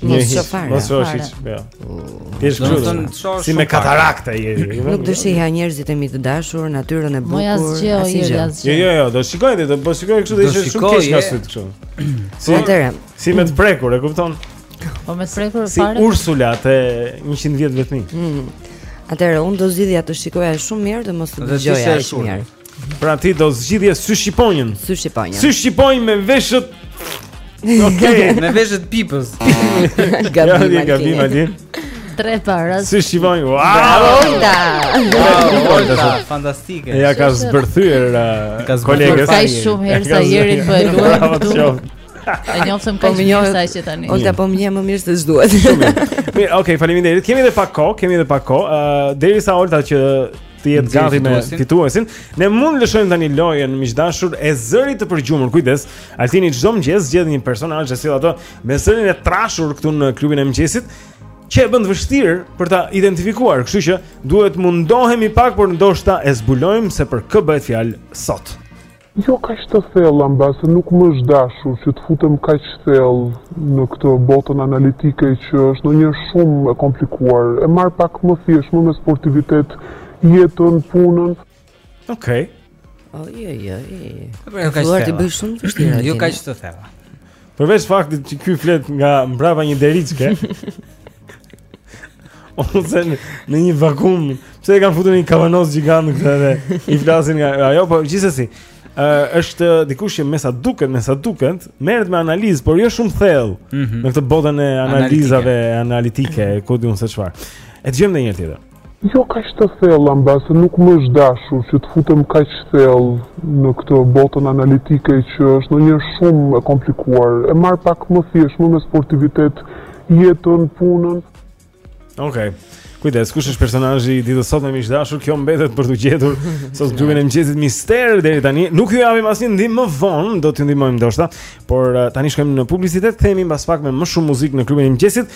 hiç, mos shohësh hiç. Jo. Ti je kështu. Si me katarakta je. Nuk do shihja njerëzit e mi të dashur, natyrën e bukur. Asgjë, asgjë. Jo, jo, jo, do shikoj ti, do po shikoj kështu, do ishe shumë keq nga sytë kështu. Si atëre. Si me të prekur, e kupton? Po me të prekur fare. Si Ursula te 100 vjet vetmi. Mm. Atëherë unë do zgjidhja të shikoja shumë mirë dhe mos të dëgjoja aq mirë. Pra ti do zgjidhje sy shqiponjën. Sy shqiponjën. Sy shqiponjën me veshët. Okej, me veshët pipës. Gabim, gabim, gabim. Tre para. Sy shqiponjën. Wow! Wow, fantastike. Ja kam zbërthyer uh, kolegët. Ka shumë herë sa jeri po e luaj. E njofsëm po ka një sa që tani. Olta po më njeh më mirë se ç'duhet. Mirë, okay, faleminderit. Kemi edhe pak kohë, kemi edhe pak kohë. Ë uh, derisa Olta të jetë gati me fituesin, ne mund të lëshojmë tani lojën miqdashur e zërit të përgjumur. Kujdes, Altini çdo mëngjes zgjedh një personazh dhe e sjell atë me zërin e trashur këtu në klubin e mëngjesit që e bën të vështirë për ta identifikuar, kështu që duhet mundohemi pak por ndoshta e zbulojmë se për kë bëhet fjalë sot. Jo kaq të thella mbase nuk më është dashur që të futem kaq thellë në këtë botën analitike që është ndonjëherë shumë e komplikuar. E marr pak më thjesht, më me sportivitet jetën, punën. Okej. Oj oj oj. Po jo kaq të thella. E bën shumë të vështirë. Jo kaq të thella. Përveç faktit që ky flet nga mbrapa një deriçke. Ose në një vakum, pse e kanë futur në një kavanoz gjigant këtë dhe i flasin nga ajo, po gjithsesi. Ë uh, është dikush që mesa duket, mesa duket, merret me analizë, por jo shumë thellë mm -hmm. në këtë botën e analizave analitike, ku di unë se çfarë. E dëgjojmë edhe një herë tjetër. Jo kaq të thella mbase nuk më është dashur që të futem kaq thellë në këtë botën analitike që është ndonjëherë shumë e komplikuar. E marr pak më thjesht, më me sportivitet jetën, punën. Okej. Kujdes, kush është personazhi i ditës sot miq të dashur? Kjo mbetet për t'u gjetur sot klubin e mëngjesit mister deri tani. Nuk ju japim asnjë ndihmë më vonë, do t'ju ndihmojmë ndoshta, por eh, tani shkojmë në publicitet, kthehemi pas pak me më shumë muzikë në klubin e mëngjesit.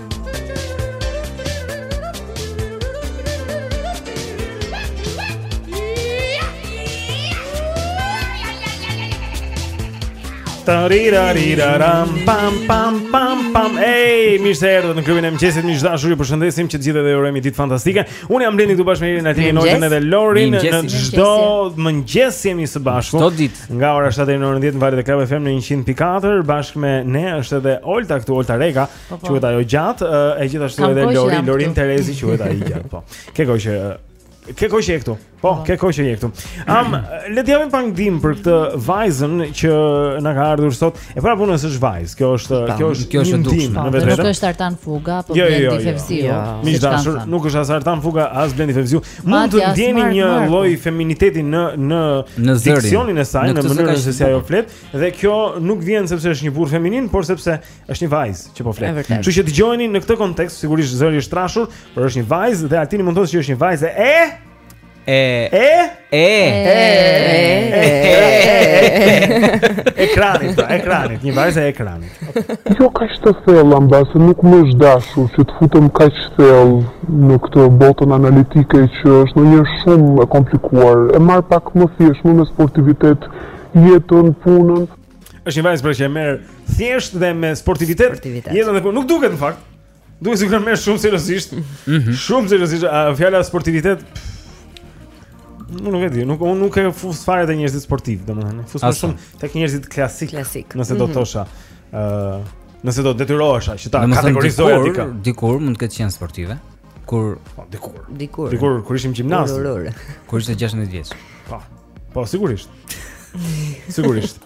Tarirariraram pam pam pam pam ej mirë se erdhët në klubin e mëngjesit miq të dashur ju përshëndesim që të gjithëve dhe ju urojmë ditë fantastike unë jam Blendi këtu bashkë me Irin Altinin Oltën edhe Lorin në çdo mëngjes jemi së bashku nga ora 7 deri në orën 10 në valët e Club FM në 100.4 bashkë me ne është edhe Olta këtu Olta Reka Po, po. Quhet ajo gjatë, e gjithashtu edhe Lori, Lorin Terezi quhet ai gjatë, po. Ke kohë që Ke kohë që je këtu. Po, po. ke kohë që je këtu. Am, le të japim pak ndihmë për këtë vajzën që na ka ardhur sot. E para punës është vajzë. Kjo është, pa, kjo është, kjo është ndihmë në vete. Nuk është Artan Fuga apo jo, Blendi jo, jo, Fevziu. Jo, jo. Miq të dashur, nuk është as Artan Fuga as Blendi Fevziu. Mund të ndjeni një lloj feminiteti në në në diksionin e saj, në mënyrën se si ajo flet, dhe kjo nuk vjen sepse është një burrë feminin, por sepse Është një vajzë që po flet. Kështu që dëgjojeni në këtë kontekst, sigurisht zëri është trashur, por është një vajzë dhe Altini mund të thotë që është një vajzë e e e e e ekranit, pra, ekranit, një vajzë e ekranit. Jo kaq të thellë mbase nuk më është dashur që të futem kaq thellë në këtë botën analitike që është ndonjëherë shumë e komplikuar. E marr pak më thjesht, më me sportivitet jetën, punën. Është një vajzë pra që e merr thjesht dhe me sportivitet. Sportivitet. Jetën dhe punën nuk duket në fakt. Duket sikur e merr shumë seriozisht. Mhm. Shumë seriozisht, a, fjala sportivitet. pff, Unë nuk e di, nuk unë nuk e fus fare te njerëzit sportivë, domethënë. Fus më As shumë tek njerëzit klasikë. Klasik. Nëse do Mhm. thosha, ë, nëse do detyrohesha që ta Domethënë, kategorizoja dikur- dikë. Dikur mund të ketë qenë sportive, kur Po, dikur. Dikur. Dikur kur ishim në gjimnaz. Ururur. kur ishte 16 vjeç. Po. Po sigurisht. Sigurisht.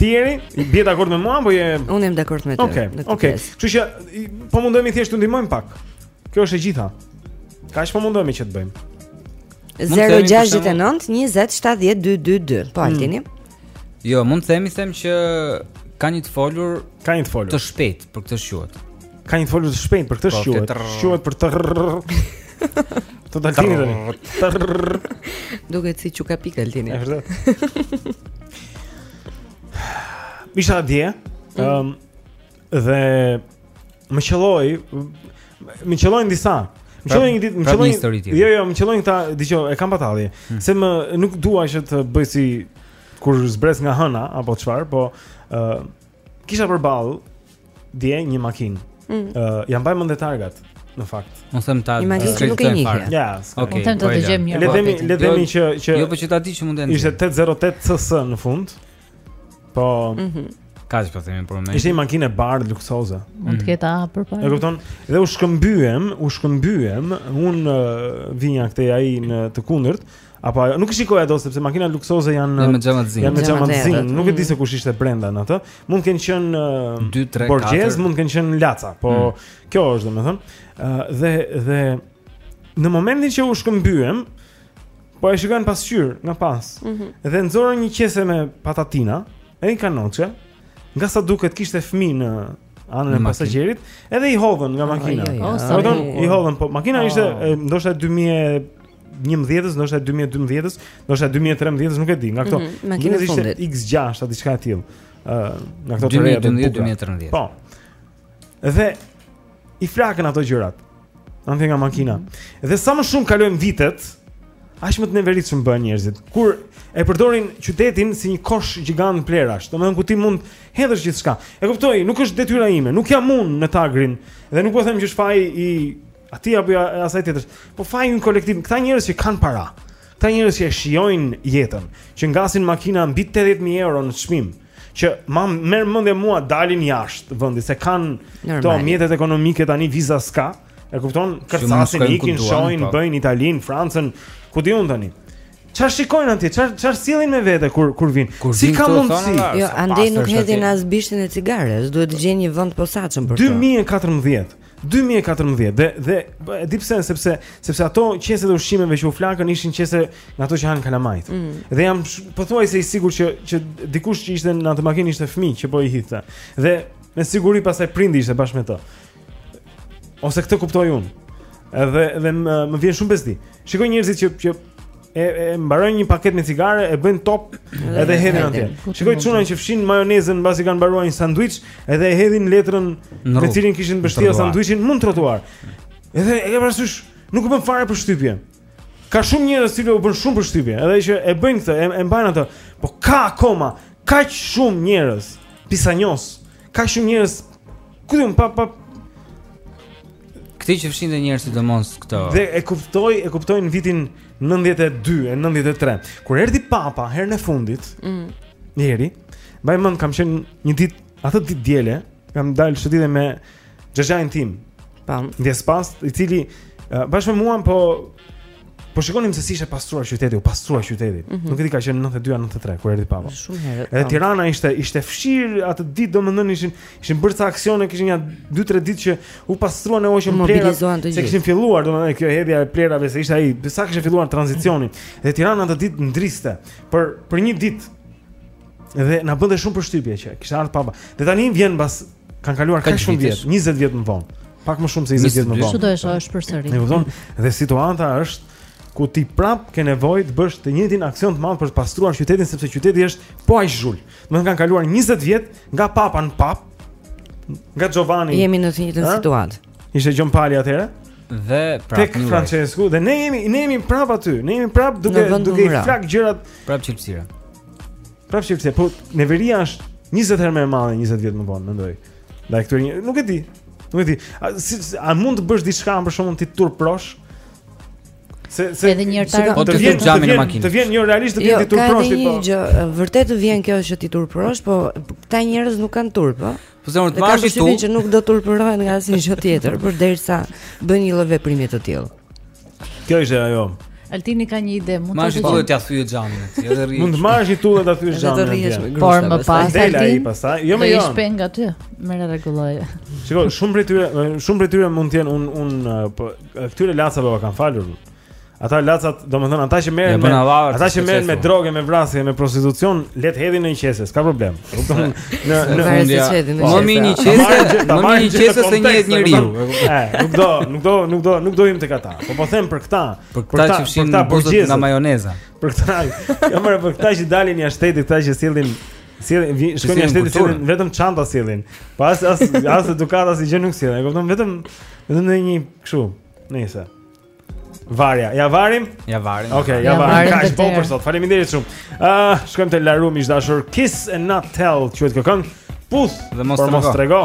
Ti Iri bie dakord me mua apo jo Unë jam dakord me ty. Okej. Okay, Okej. Okay. Kështu që po mundohemi thjesht të ndihmojmë pak. Kjo është e gjitha. Kaq po mundohemi që të bëjmë? 069 20 70 222. Po hmm. Altini. Jo, mund të themi them që ka një të folur, ka një të folur. Të shpejt për këtë shquhet. Ka një të folur të shpejt për këtë po, shquhet. Shquhet për të Të të të të të Duket si Çuka Pikaltini E vërtet Isha dhe dje mm. um, Dhe Më qëlloi Më qëllojnë disa Më qëlloi një ditë Më qëlloi një histori që Jo, jo, më qëllojnë këta Dëgjo, e kam batalje mm. Se unë nuk dua që të bëj si Kur zbres nga hëna Apo çfarë Po uh, Kisha përballë dje një makinë. Ëh, mm. uh, ia mbaj mend targat në fakt. Unë them ta dijë. Imagjino që nuk e njeh. Ja, okay. Unë them të dëgjoj mirë. Le të themi, le të themi jo, që që Jo, po që ta di që mund të ndjen. Ishte 808 CC në fund. Po. Mhm. Kaq po themi për momentin. Ishte një makinë e bardhë luksoze. Mund të mhm. ketë A përpara. E kupton? Dhe u shkëmbyem, u shkëmbyem, unë vija këtej ai në të kundërt Apo ajo, nuk e shikoj ato sepse makinat luksoze janë me xhama të zinj. Janë me xhama të zinj. Nuk e di se kush ishte brenda në atë. Mund të kenë qenë 2 3 4. Borgjezë mund të kenë qenë Llaca, po mm. kjo është domethënë. Ë dhe dhe në momentin që u shkëmbyem, po e shikoj në pasqyrë nga pas. Mm -hmm. Dhe nxorën një qese me patatina, e një kanoçe, nga sa duket kishte fëmijë në anën e pasagjerit, edhe i hodhën nga makina. Oh, i hodhën, po makina oh. ishte ndoshta 2000 2011-s, ndoshta 2012-s, ndoshta 2013-s, nuk e di, nga këto. Mm -hmm, Makinat e fundit. X6 apo diçka e tillë. Ë, uh, nga këto të rejat e 2012-2013. Po. Dhe i flakën ato gjërat. Andej nga makina. Mm -hmm. Dhe sa më shumë kalojnë vitet, aq më të neveritshëm bëhen njerëzit. Kur e përdorin qytetin si një kosh gjigant plehrash. Domethënë ku ti mund të hedhësh gjithçka. E kuptoj, nuk është detyra ime, nuk jam unë në tagrin dhe nuk po them që është faji i Atij apo ja, asaj tjetër. Po faji ynë kolektiv, këta njerëz që kanë para. Këta njerëz që e shijojnë jetën, që ngasin makina mbi 80000 euro në çmim, që ma merr mendja mua dalin jashtë vendit se kanë këto mjetet ekonomike tani viza s'ka. E kupton? Kërcasin, ikin, shojnë, po. bëjnë Italinë, Francën, ku di unë tani. Ça shikojnë andej, ça, ça sjellin me vete kur, kur vijnë kur Si ka mundësi Jo, andej nuk hedhin as bishtin e cigares Duhet të gjejnë një vend posaçëm për të 2014 2014 dhe dhe e di pse sepse sepse ato qeset e ushqimeve që u flakën ishin qese nga ato që han kalamajtë. Mm. Dhe jam pothuajse i sigurt që që dikush që ishte në atë makinë ishte fëmijë që po i hidhte. Dhe me siguri pastaj prindi ishte bashkë me të. Ose këtë kuptoj unë. Edhe dhe më, më vjen shumë bezdi. Shikoj njerëzit që që e, e mbarojnë një paketë me cigare, e bëjnë top edhe e hedhin atje. Shikoj çuna që fshin majonezën mbasi kanë mbaruar një sanduiç, edhe e hedhin letrën me të cilën kishin mbështjellë sanduiçin mu në trotuar. Edhe e ke parasysh, nuk u bën fare përshtypje. Ka shumë njerëz që u bën shumë përshtypje, edhe që e bëjnë këtë, e, e mbajnë atë. Po ka akoma kaq shumë njerëz pisanjosë, ka shumë njerëz Kujtëm pa pa Këta që fshinte njerëz sidomos këto Dhe e kuptoj, e kuptoj në vitin 92 e 93 Kur erdi papa, herën e fundit mm. Njeri Mbaj mend kam qenë një ditë, atë ditë diele Kam dalë shëtitje me xhaxhain tim Pam Ndjesë pastë, i cili Bashkë me mua po Po shikonim se si ishte pastruar qyteti, u pastrua qyteti. Mm -hmm. Nuk e di ka qenë 92 apo 93 kur erdhi papa. Shumë herë. Edhe po. Tirana ishte ishte fshirë atë ditë, domethënë ishin ishin bërë ca aksione, kishin ja 2-3 ditë që u pastruan e hoqën plehrat. Se kishin filluar domethënë kjo hedhja e plehrave se ishte ai, sa kishte filluar tranzicioni. Dhe Tirana atë ditë ndriste për për një ditë. Dhe na bënte shumë përshtypje që kishte ardhur papa. Dhe tani vjen mbas kanë kaluar kaq shumë vjet, 20 vjet më vonë. Pak më shumë se 20 vjet më vonë. Çdo të shohësh përsëri. Në sezon dhe situata është ku ti prap ke nevojë të bësh të njëjtin aksion të madh për të pastruar qytetin sepse qyteti është po aq zhul. Do të kanë kaluar 20 vjet nga papa në papë. Nga Giovanni. Jemi në të njëjtën situatë. Ishte Gjon Pali atëherë? Dhe prap tek Francesku dhe ne jemi ne jemi prap aty. Ne jemi prap duke duke flakur gjërat prap çelësira. Prapë qeset, po neveria është 20 herë më e madhe 20 vjet më vonë, mendoj. Ndaj këtyre një, nuk e di. Nuk e di. A, si, a mund të bësh diçka për shembull t'i turpërosh? Se se edhe një herë po të vjen xhami në makinë. Të vjen një realisht të vjen jo, t'i turpërosh ti po. Jo, gjë, vërtet të vjen kjo që t'i turpërosh, po këta njerëz nuk kanë turp, po. Po zemër të marrësh tu. Që nuk do turpërohen nga asnjë gjë tjetër, përderisa bëjnë një lloj veprimi të tillë. Kjo ishte ajo. Altini ka një ide, mund të thotë. Mund t'ia thyejë xhamin, ti edhe rri. Mund të marrësh një tullë t'i thyesh xhamin. Por më pas Altini. Ai pastaj, jo më jo. Ai shpëton nga ty, më rregulloi. Shikoj, shumë prej tyre, shumë prej tyre mund të jenë un un po këtyre lacave u kanë falur. Ata lacat, domethënë ata që merren me ata që merren me drogë, me vrasje, me prostitucion, le të hedhin dhe një qese, s'ka problem. Kupton? Në në fund. Po. Më mirë një qese, më mirë një qese se një jetë njeriu. Nuk do, nuk do, nuk do, nuk do hyjmë tek ata. Po po them për këta, për këta që fshijnë buzët nga majoneza. Për këta, jo më për këta që dalin jashtë shtetit, këta që sillin Sillin, shkojnë jashtë shtetit, sillin vetëm çanta sillin. Po as as as edukatë asgjë nuk sillin. E kupton vetëm vetëm në një kështu. Nëse Varja, ia varim? Ia varim. Okej, okay, ia, ia varim. Kaq po për sot. Faleminderit shumë. Ëh, uh, shkojmë te La Roux, miq të dashur Kiss and Not Tell, quhet kjo këngë. Puth por mos trego. Mos trego.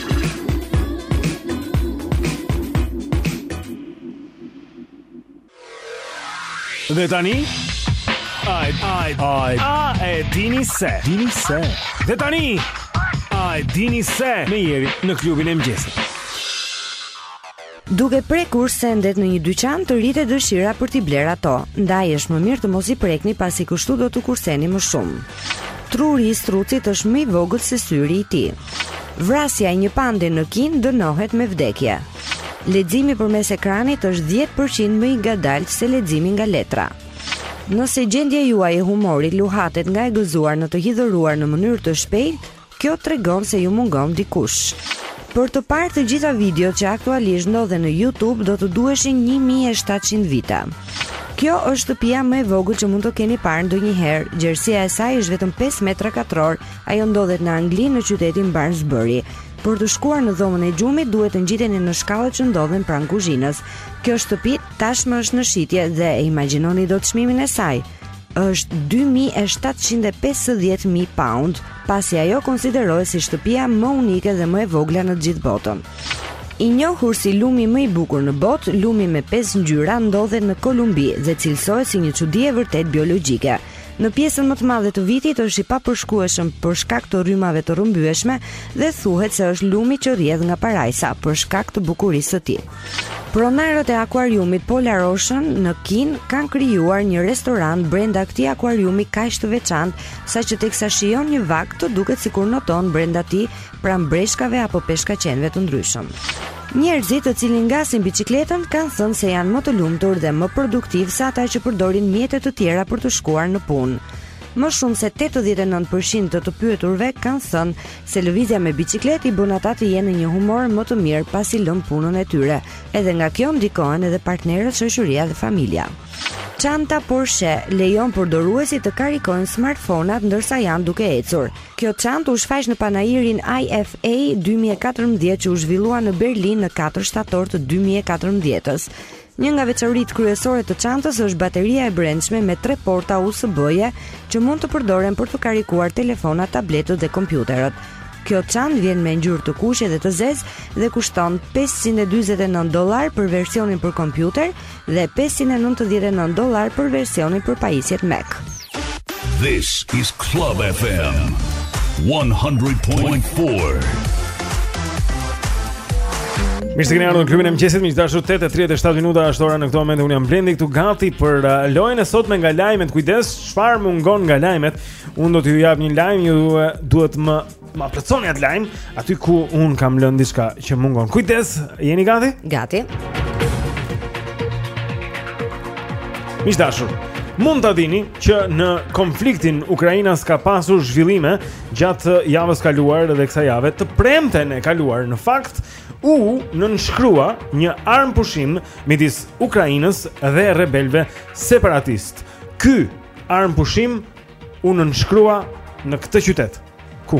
Dhe tani Ai ai ai a e dini se dini se Dhe tani Ai dini se me Gerin në klubin e mëngjesit Duke prekur sendet në një dyqan të rritet dëshira për t'i blerë ato, ndaj është më mirë të mos i prekni pasi kështu do të kurseni më shumë. Truri i strucit është më i vogël se syri i tij. Vrasja e një pande në Kinë dënohet me vdekje. Leximi përmes ekranit është 10% më i ngadaltë se leximi nga letra. Nëse gjendja juaj e humorit luhatet nga e gëzuar në të hidhëruar në mënyrë të shpejtë, Kjo tregon se ju mungon dikush. Për të parë të gjitha videot që aktualisht ndodhen në YouTube do të duheshin 1700 vite. Kjo është shtëpia më e vogël që mund të keni parë ndonjëherë. Gjerësia e saj është vetëm 5 metra katrorë. Ajo ndodhet në Angli në qytetin Barnsbury. Për të shkuar në dhomën e gjumit duhet të ngjiteni në shkallët që ndodhen pranë kuzhinës. Kjo shtëpi tashmë është në shitje dhe e imagjinoni dot çmimin e saj. është 2750 mijë pound, pasi ajo konsiderohet si shtëpia më unike dhe më e vogla në gjithë botën. I njohur si lumi më i bukur në botë, lumi me pesë ngjyra ndodhet në Kolumbi dhe cilësohet si një çudi e vërtetë biologjike. Në pjesën më të madhe të vitit është i papërshkueshëm për shkak të rrymave të rrëmbyeshme dhe thuhet se është lumi që rrjedh nga parajsa për shkak të bukurisë së tij. Pronarët e akuariumit Polar Ocean në Kinë kanë krijuar një restorant brenda këtij akuariumi kaq të veçantë, saqë teksa shijon një vakt të duket sikur noton brenda tij pranë breshkave apo peshkaqenëve të ndryshëm. Njerëzit të cilët ngasin biçikletën kanë thënë se janë më të lumtur dhe më produktivë se ata që përdorin mjete të tjera për të shkuar në punë. Më shumë se 89% të të pyeturve kanë thënë se lëvizja me biçikletë i bën ata të jenë në një humor më të mirë pasi lënë punën e tyre. Edhe nga kjo ndikohen edhe partnerët, shoqëria dhe familja. Çanta Porsche lejon përdoruesit të karikojnë smartfonat ndërsa janë duke ecur. Kjo çantë u shfaq në panairin IFA 2014 që u zhvillua në Berlin në 4 shtator të 2014-s. Një nga veçoritë kryesore të çantës është bateria e brendshme me tre porta USB-je që mund të përdoren për të karikuar telefonat, tabletët dhe kompjuterët. Kjo çantë vjen me ngjyrë të kuqe dhe të zezë dhe kushton 549 dollarë për versionin për kompjuter dhe 599 dollarë për versionin për pajisjet Mac. This is Club FM 100.4. Mirë se keni ardhur në klubin e mëngjesit, miq të dashur, 8:37 minuta është ora në këtë moment. Unë jam Blendi këtu gati për uh, lojën e sotme nga lajmet. Kujdes, çfarë mungon nga lajmet? Unë do t'ju jap një lajm, ju uh, duhet më Ma plotësoni atë lajm, aty ku unë kam lënë diçka që mungon. Kujdes, jeni gati? Gati. Miq dashur, mund ta dini që në konfliktin ukrainas ka pasur zhvillime gjatë javës kaluar dhe kësaj jave të premten e kaluar. Në fakt, u nënshkrua një armëpushim midis Ukrainës dhe rebelëve separatistë. Ky armëpushim U nënshkrua në këtë qytet. Ku?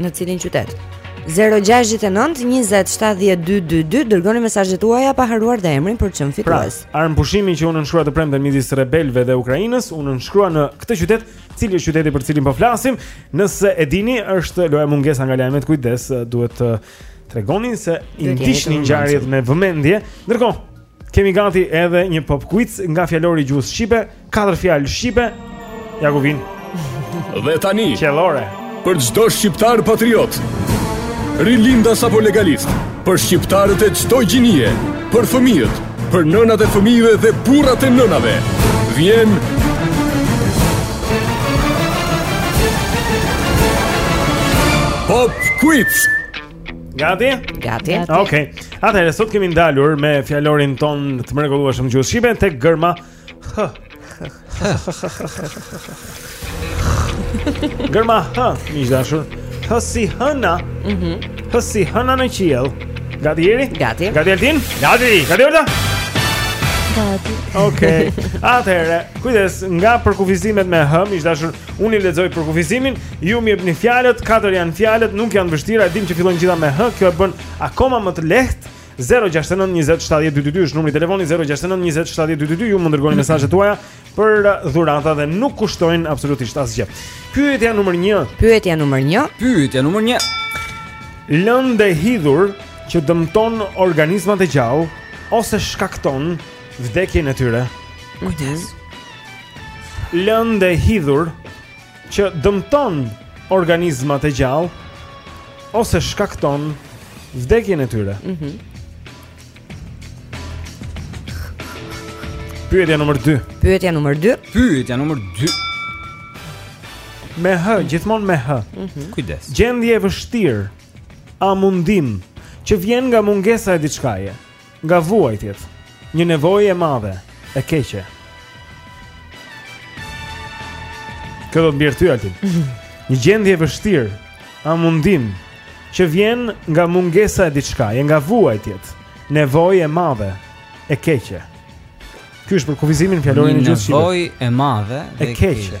Në cilin qytet? 0-6-9-20-70-222 Dërgoni mesazhet tuaja pa harruar dhe emrin për çmim fitues Pra, armëpushimi që u nënshkrua të premten midis rebelëve dhe Ukrainës U nënshkrua në këtë qytet Cili është qyteti për cilin po flasim Nëse e dini është loja mungesa nga lajmet kujdes Duhet të tregoni se i ndiqni ngjarjet me vëmendje Ndërkohë, Kemi gati edhe një pop quiz nga fjalori i gjuhës shqipe, katër fjalë shqipe. Ja ku vin. Dhe tani, qiellore. Për çdo shqiptar patriot, rilindas apo legalist, për shqiptarët e çdo gjinie, për fëmijët, për nënat e fëmijëve dhe burrat e nënave. Vjen Pop Quiz. Gati? Gati. Okej. Okay. Atëherë sot kemi ndalur me fjalorin tonë të mrekullueshëm gjuhës shqipe tek gërma. H. Gërma H, miq dashur. H si hëna. Mhm. H si hëna në qiell. Gati jeni? Gati. Gati Altin? Gati. Gati Olta? Gati. Okej. Okay. Atëherë, kujdes nga përkufizimet me H, miq dashur, unë i lexoj përkufizimin. Ju më jepni fjalët, katër janë fjalët, nuk janë vështira, e dim që fillojnë gjitha me h, kjo e bën akoma më të lehtë. 069 20 70 222 është numri i telefonit 069 20 70 222 ju mund të dërgoni mesazhet tuaja për dhurata dhe nuk kushtojnë absolutisht asgjë. Pyetja numër 1. Pyetja numër 1. Pyetja numër 1. Lëndë e hidhur që dëmton organizmat e gjallë ose shkakton vdekjen e tyre. Kujdes. Lëndë e hidhur që dëmton organizmat e gjallë ose shkakton vdekjen e tyre. Mhm. Mm Pyetja nr. 2. Pyetja nr. 2. Pyetja nr. 2. Me h, gjithmonë me h. Mm -hmm. Kujdes. Gjendje e vështirë. A mundim që vjen nga mungesa e diçkaje. Nga vuajtjet, një nevojë e madhe, e keqe. Kjo do të bjerë ty Altin. Një gjendje e vështirë, a mundim, që vjen nga mungesa e diçkaje, nga vuajtjet, nevojë e madhe, e keqe. Ky është përkufizimi në fjalorin e gjuhës shqipe. Nevojë e madhe, e keqe.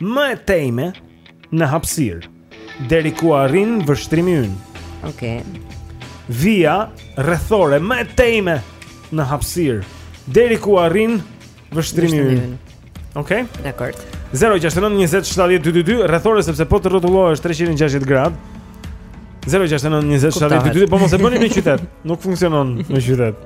Më e tejme në hapësirë deri ku arrin vështrimi ynë. Okej. Okay. Vija rrethore më e tejme në hapësirë deri ku arrin vështrimi ynë. Okej. Okay? Dakor. 0692070222 rrethore sepse po të rrotullohesh 360 gradë. 0692070222 po mos e bëni në qytet. Nuk funksionon në qytet.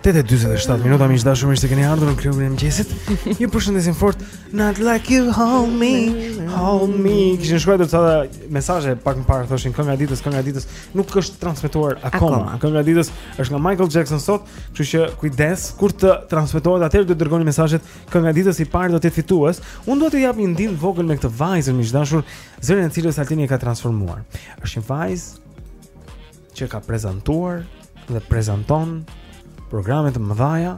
8:47 minuta miq të dashur mirë se keni ardhur në klubin e mëngjesit. Ju përshëndesim fort. Not like you hold me, hold me. Kishin shkruar disa mesazhe pak më parë thoshin kënga e ditës, kënga e ditës nuk është transmetuar akoma. akoma. Kënga e ditës është nga Michael Jackson sot, kështu që kujdes kur të transmetohet atëherë do të dërgoni mesazhet kënga e ditës i pari do të jetë fitues. Unë do t'ju jap një ndihmë të vogël me këtë vajzën miq të dashur, zërin e së cilës Altini e ka transformuar. Është një vajzë që ka prezantuar dhe prezanton programe të mëdha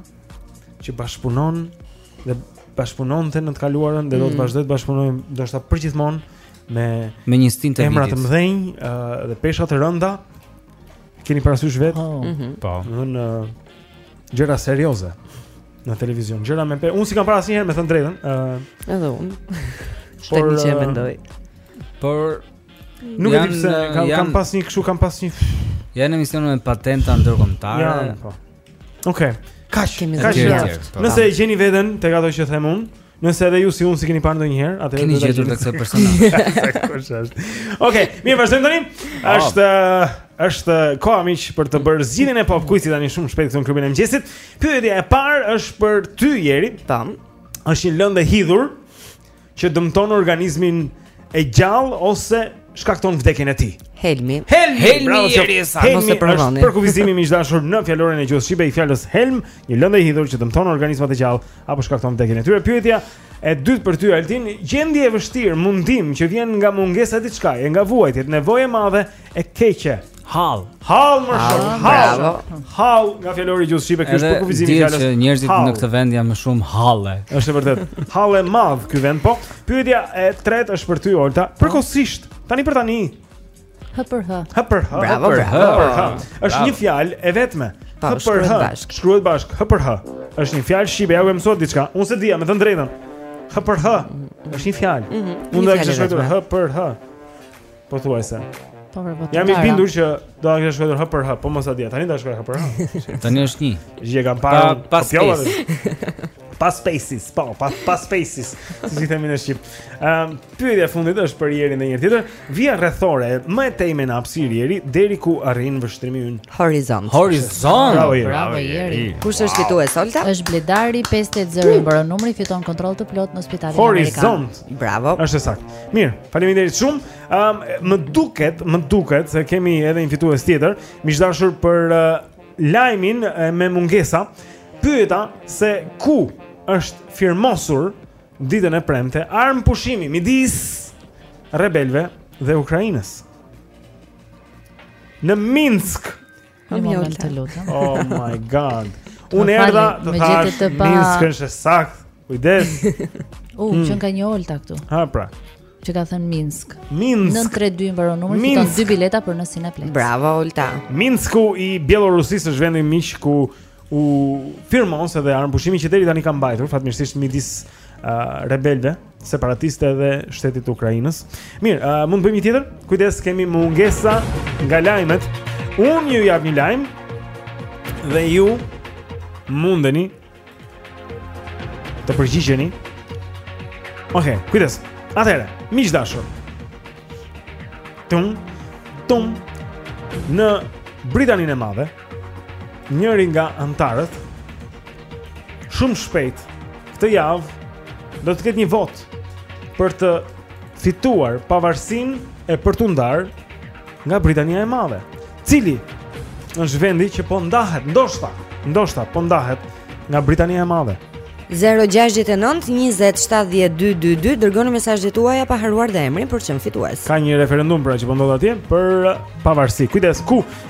që bashkëpunon dhe bashkëpunonte në të kaluarën dhe do të mm. vazhdojë të bashkëpunojë ndoshta përgjithmonë me me një stin të emra të mëdhenj dhe pesha të rënda keni parasysh vetë oh. Mhm. po mm -hmm. gjëra serioze në televizion gjëra me pe unë s'i kam parë asnjëherë me thënë të drejtën uh, edhe unë tani që e mendoj por Nuk e di pse kam, kam pas një kështu kam pas një Janë emisione me patenta ndërkombëtare. Ja, po. Okej. Okay. Kaç kemi zgjedhur? Po. Nëse e gjeni veten tek ato që them unë, nëse edhe ju si unë s'i keni parë ndonjëherë, atëherë e keni gjetur tek këtë person. Kush është? Okej, mirë vazhdojmë tani. Oh. Është eh, është koha miq për të bërë zgjidhjen e pop quizit tani shumë shpejt në klubin e mëngjesit. Pyetja e parë është për ty Jeri. Tam. Është një lëndë e hidhur. që dëmton organizmin e gjallë ose shkakton vdekjen e tij. Helmi. Helmi, Helmi bravo, Helmi, Helmin mos e provoni. Përkufizimi miq të dashur në fjalorin e gjuhës shqipe i fjalës Helm, një lëndë e hidhur që dëmton organizmat e gjallë apo shkakton vdekjen e tyre. Pyetja e dytë për ty Altin, gjendje e vështirë, mundim që vjen nga mungesa e diçkaje, nga vuajtjet, nevojë e madhe E keqe. Hall. Hall më shumë. Hall. Hall nga fjalori i gjuhës shqipe ky është përkufizimi i fjalës. Edhe njerëzit në këtë vend janë me shumë halle. Është e vërtetë. Hallemadh ky vend po. Pyetja e tretë është për ty Olta. Po. Përkohësisht, tani për tani. Hë për hë. Hë për hë. Bravo hë për hë. Është një fjalë e vetme. Hë për hë. Shkruhet bashkë. Hë për hë. Është një fjalë shqipe, ja ku e mësova diçka. Unë s'e dija me thënë të drejtën. Hë për hë. Është një fjalë. Mhm. Unë do të kisha shkruar hë për hë. Pothuajse. Po për votën. Jam i bindur që do ta kishe shkruar hëpër hë, po s'e dija. Tani do ta shkruaj hëpër hë. Tani është një. E kam parë pa, pa spaces. Pa spaces, po, pa, pa spaces. Si i themi në shqip. Ëm, ehm, um, pyetja e fundit është për Jerin dhe një tjetër. Vija rrethore më e tejme në hapësirë Jeri deri ku arrin vështrimi ynë. Horizont. Horizont. Bravo Jeri. Bravo Jeri. Kush është fituesi Olta? Është Bledari 580 i mbaron numri fiton kontroll të plot në spitalin Horizont. amerikan. Horizont. Bravo. Është e saktë. Mirë, faleminderit shumë. Ëm um, më duket, më duket se kemi edhe një fitues tjetër, miq dashur për uh, lajmin uh, me mungesa. Pyeta se ku është firmosur ditën e premte armëpushimi midis rebelëve dhe Ukrainës. Në Minsk. Një moment të lutem. Oh my god. Unë erdha të thash, të pa... "Minsk është sakt." Kujdes. U, uh, mm. që ka një Olta këtu. Ha pra. Që ka thënë Minsk. Minsk. 932 mbaron numri, fiton dy bileta për në Cineplex. Bravo Olta. Minsku i Bielorusisë është vendi miq ku u firmos dhe armëpushimi që deri tani ka mbajtur fatmirësisht midis uh, rebelëve. separatistë dhe shtetit të Ukrainës. Mirë, uh, mund të bëjmë një tjetër? Kujdes, kemi mungesa nga lajmet. Unë ju jap një lajm dhe ju mundeni të përgjigjeni. Okej, okay, kujdes. Atëherë, miq dashur. Tum, tum. Në Britaninë e Madhe, Njëri nga anëtarët shumë shpejt këtë javë do të ketë një votë për të fituar pavarësinë e për t'u ndarë nga Britania e Madhe. Cili është vendi që po ndahet, ndoshta, ndoshta po ndahet nga Britania e Madhe. 0-6-9-20-70-222 Dërgoni mesazhet tuaja pa harruar dhe emrin për të qenë fitues Ka një referendum pra që po ndodh atje Për pavarësi Kujdes ku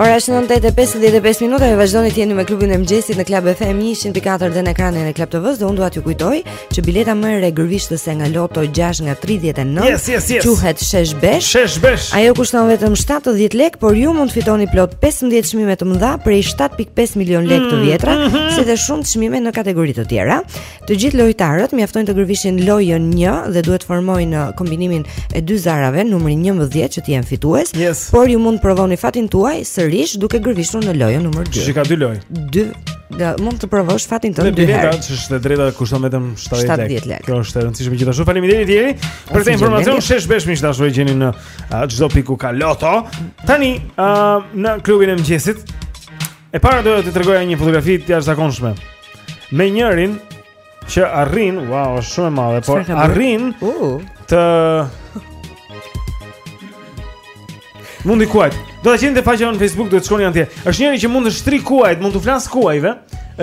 Ora është 9:55 minuta, ju vazhdoni të jeni me klubin e mëngjesit në Club FM 104 dhe në ekranin e Club TV-s dhe unë dua t'ju kujtoj që bileta më e re gërvishtëse nga Loto 6 nga 39 yes, yes, yes. quhet Shesh Besh. Shesh Besh. Ajo kushton vetëm 70 lekë, por ju mund të fitoni plot 15 çmime të mëdha prej 7.5 milion lekë të mm, vjetra, mm -hmm. si dhe shumë çmime në kategori të tjera. Të gjithë lojtarët mjaftojnë të gërvishtin lojën 1 dhe duhet të formojnë uh, kombinimin e dy zarave numrin 11 që të jenë fitues. Yes. Por ju mund të provoni fatin tuaj sërish duke gërvishtur në lojën numër 2. Që ka dy lojë. Dy. Dhe mund të provosh fatin tënd dy herë. Vetëm që është e drejta kushton vetëm 70 lekë. Kjo është e rëndësishme gjithashtu. Faleminderit Jeri për këtë informacion. Shesh besh miq dashur e gjeni në uh, çdo pikë ku ka loto. Tani uh, në klubin e mëngjesit E para do të tregoja një fotografi të jashtëzakonshme. Me njeriun që arrin, wow, është shumë e madhe, por arrin uh. t'i mundë kuajt. Do ta gjeni në faqen në Facebook, do të shkoni atje. Është njeri që mund t'i shtrijë kuajt, mund t'u flasë kuajve,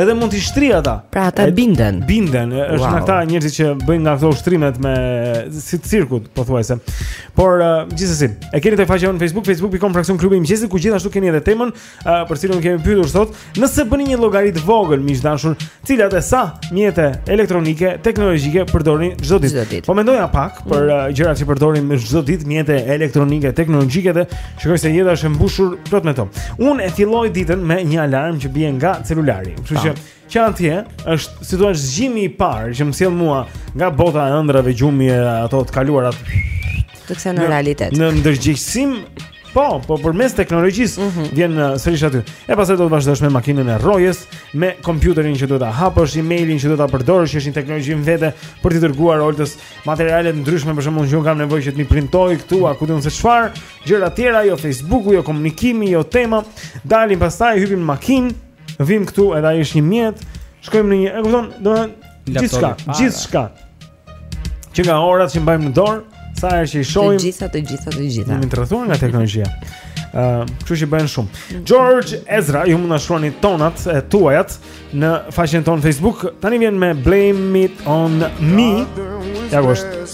edhe mund t'i shtrijë ata. Pra ata binden. Binden, është wow. ata njerëz që bëjnë nga këto ushtrimet me si cirku, pothuajse. Por uh, gjithsesi, e keni te faqja në Facebook, facebook.com fraksion klubi i mëngjesit ku gjithashtu keni edhe temën uh, për cilën kemi pyetur sot, nëse bëni një llogari të vogël miq të dashur, cilat e sa mjete elektronike, teknologjike përdorni çdo ditë. Dit. Po mendoja pak për uh, gjërat që përdorim çdo ditë, mjete elektronike, teknologjike dhe shikoj se jeta është e mbushur plot me to. Unë e filloj ditën me një alarm që bie nga celulari. Kështu që Që atje është si thua zgjimi i parë që më sjell mua nga bota e ëndrrave gjumi e ato të kaluara të kthen në realitet. Në ndërgjegjësim Po, po përmes teknologjisë mm -hmm. vjen uh, sërish aty. E pastaj do të vazhdosh me makinën e rrojes, me kompjuterin që do ta hapësh, emailin që do ta përdorësh, që është një teknologji më vete për të dërguar Oltës materiale të ndryshme, për shembull, që kam nevojë që të m'i printojë këtu, a ku di unë se çfarë, gjëra të tjera, jo Facebooku, jo komunikimi, jo tema. Dalim pastaj hypim në makinë. Vim këtu edhe ai është një mjet. Shkojmë në një, e kupton, domethënë gjithçka, gjithçka. Që nga orat që mbajmë në dorë, sa herë që i shohim. Të gjitha, të gjitha, të gjitha. Jemi të rrethuar nga teknologjia. Ëm, uh, kështu që bëhen shumë. Mm. George Ezra, ju mund të na shkruani tonat e tuajat në faqen tonë Facebook. Tani vjen me Blame It On Me. Ja, është.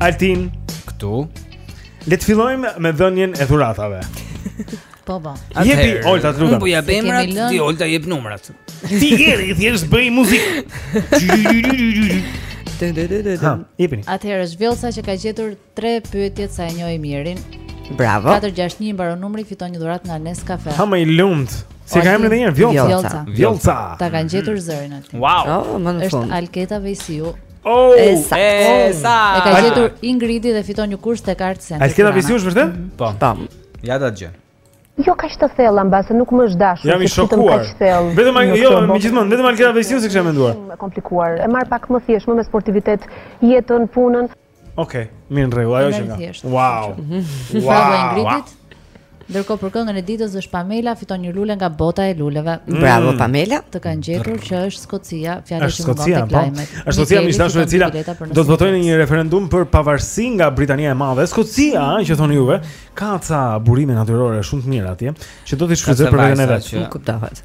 Altin këtu. Le të fillojmë me dhënien e dhuratave. Po po. Jepi Olta të lutem. Po ja bëjmë ti Olta jep numrat. Ti Geri, ti thjesht bëj muzikë. Atëherë është Vjollca që ka gjetur tre pyetjet sa e njohim Mirin. Bravo. 461 mbaron numri fiton një dhuratë nga Nescafe. Ha më i lumt. Si ka emrin edhe një herë? Vjollca. Vjollca. Ta kanë gjetur zërin aty. Wow. Oh, Është Alketa Vejsiu. Oh, e sa. E sa. E ka gjetur Ingridi dhe fiton një kurs tek Art Center. Alketa Vejsiu vërtet? Mhm. Po. Tam. Ja ta gjë. Jo kaq të thella mbase nuk më është dashur. Jam i shokuar. Vetëm ai jo, më gjithmonë vetëm Alketa Vejsiun s'e kisha menduar. Është e komplikuar. E marr pak më thjesht, më me sportivitet jetën, punën. Okej, okay, mirë në rregull, ajo që ka. Wow. Wow. Ingridit. Ndërkohë për këngën e ditës është Pamela fiton një lule nga bota e luleve. Mm. Bravo Pamela. Të kanë gjetur që është Skocia, fjala që mund të klajmë. Po. Është Skocia miq të dashur e cila do të votojë në një referendum për pavarësi nga Britania e Madhe. Skocia, mm. që thonë juve, ka ca burime natyrore shumë të mira atje, që do t'i shfrytëzojë për veten e vet. Që kuptohet.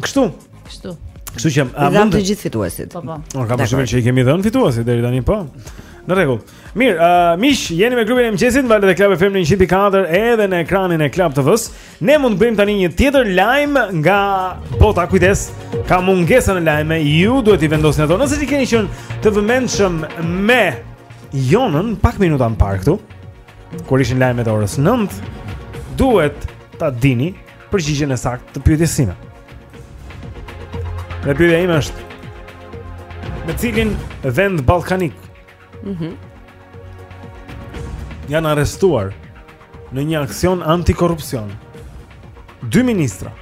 Kështu. Kështu. Kështu që a mund të gjithë fituesit. Po po. Unë kam përshtypjen që i kemi dhënë fituesit deri tani po. Në rregull. Mirë, uh, miq, jeni me klubin e mëngjesit në valët e Club FM 104 edhe në ekranin e Club TV-së. Ne mund të bëjmë tani një tjetër lajm nga bota, kujdes. Ka mungesa në lajme, ju duhet t'i vendosni ato. Nëse ti keni qenë të vëmendshëm me Jonën pak minuta më parë këtu, kur ishin lajmet e orës 9, duhet ta dini përgjigjen e saktë të pyetjes sime. Dhe pyetja ime është në cilin vend ballkanik. Mhm. Mm janë arrestuar në një aksion antikorrupsion dy ministra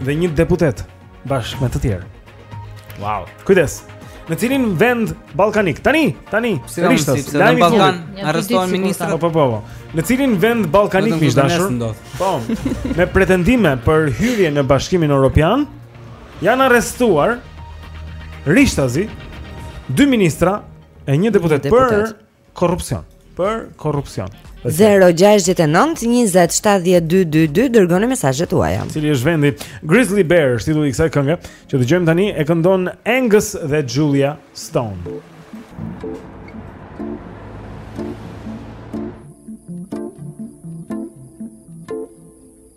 dhe një deputet. bashkë me të tjerë. Wow. Kujdes. Në cilin vend ballkanik? Tani, tani, sërish tas. Në Ballkan arrestohen ministrat. Po, po, po, po. Në cilin vend ballkanik miq dashur? Po. Me pretendime për hyrje në Bashkimin Evropian janë arrestuar rishtazi dy ministra e një deputet, për Korrupsion. Për korrupsion. 0-6-9-20-70-222 Dërgoni mesazhet tuaja Cili është vendi Grizzly Bear është titulli i kësaj kënge Që dëgjojmë tani e këndon Angus dhe Julia Stone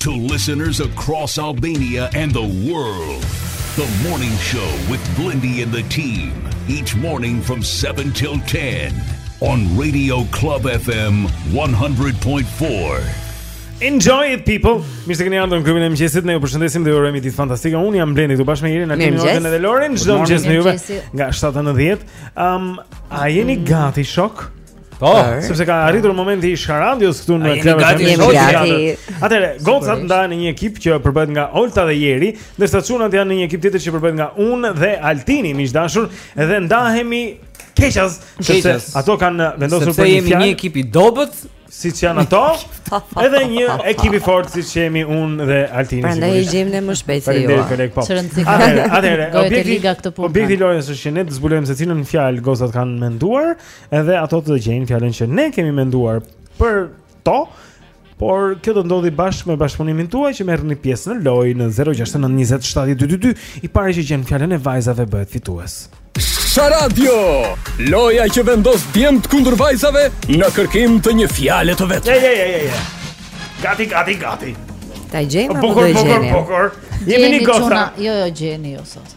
To listeners across Albania and the world, the morning show with Blendi and the team, each morning from 7 till 10 on Radio Club FM 100.4. Enjoy it people. Mirë se keni ardhur në klubin e mëngjesit. Ne ju përshëndesim dhe ju urojmë ditë fantastike. Unë jam Blendi këtu bashkë me Irin, Altin, Mirëmëngjes. Jordan dhe Lorin. Çdo mëngjes me juve nga 7 në 10. Um, a jeni gati shokë? Po, oh, sepse ka arritur momenti i Sharadios këtu në Klub të Mëngjesit. Atëre, gocat ndahen në një ekip që përbohet nga Olta dhe Iri, ndërsa Çunat janë në një ekip tjetër që përbohet nga Unë dhe Altini, miq dashur, dhe ndahemi keqas, sepse ato kanë vendosur për një fjalë. Sepse jemi një ekip i dobët, siç janë ato, edhe një ekip i fortë siç jemi unë dhe Altini. Prandaj e gjejmë ne më shpejt se ju. Po. Atëherë, atëherë, objekti liga këtë punë. Objekti i lojës është që ne të zbulojmë se cilën fjalë gocat kanë menduar Edhe ato të gjejnë fjalën që ne kemi menduar për to, por kjo do ndodhë bashkë me bashkëpunimin tuaj që merrni pjesë në lojë në 069 20 70 222. I pari që gjen fjalën e vajzave bëhet fitues. Sharadio, loja që vendos djemt kundër vajzave në kërkim të një fjale të vetë. Je, je, je, je. Gati, gati, gati. Ta gjejmë apo do e gjeni? Bukur, bukur, bukur. Jemi një goca. Jo, jo, gjeni ju sot.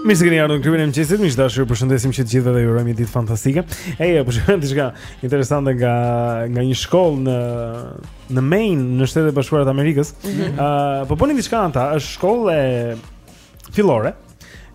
Mirë se keni ardhur në klubin e mëngjesit. Miq dashur, ju përshëndesim që të gjithëve dhe ju urojmë një ditë fantastike. Ej, po shoh diçka interesante nga nga një shkollë në në Maine, në Shtetet e Bashkuara të Amerikës. Ëh, mm -hmm. uh, po bënin diçka ata, është shkollë fillore.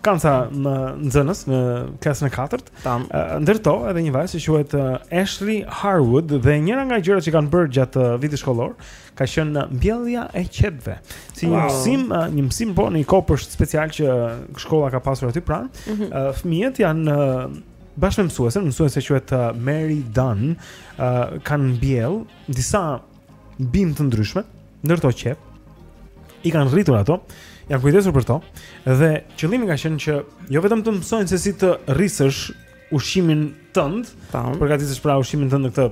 Kanë ca nxënës në klasën e 4. Uh, ndër to edhe një vajzë që quhet uh, Ashley Harwood dhe njëra nga gjërat që kanë bërë gjatë uh, vitit shkollor ka qenë mbjellja e qepëve. Si një mësim, wow. një mësim po në një kopësht special që shkolla ka pasur aty pranë. Mm -hmm. uh, fëmijët janë uh, bashkë me mësuesen, mësuesja quhet uh, Mary Dunn, uh, kanë mbjell disa bimë të ndryshme ndër to qep. I kanë rritur ato, janë kujdesur për to dhe qëllimi ka qenë që jo vetëm të mësojnë se si të rrisësh ushqimin tënd, përgatitësh pra ushqimin tënd në këtë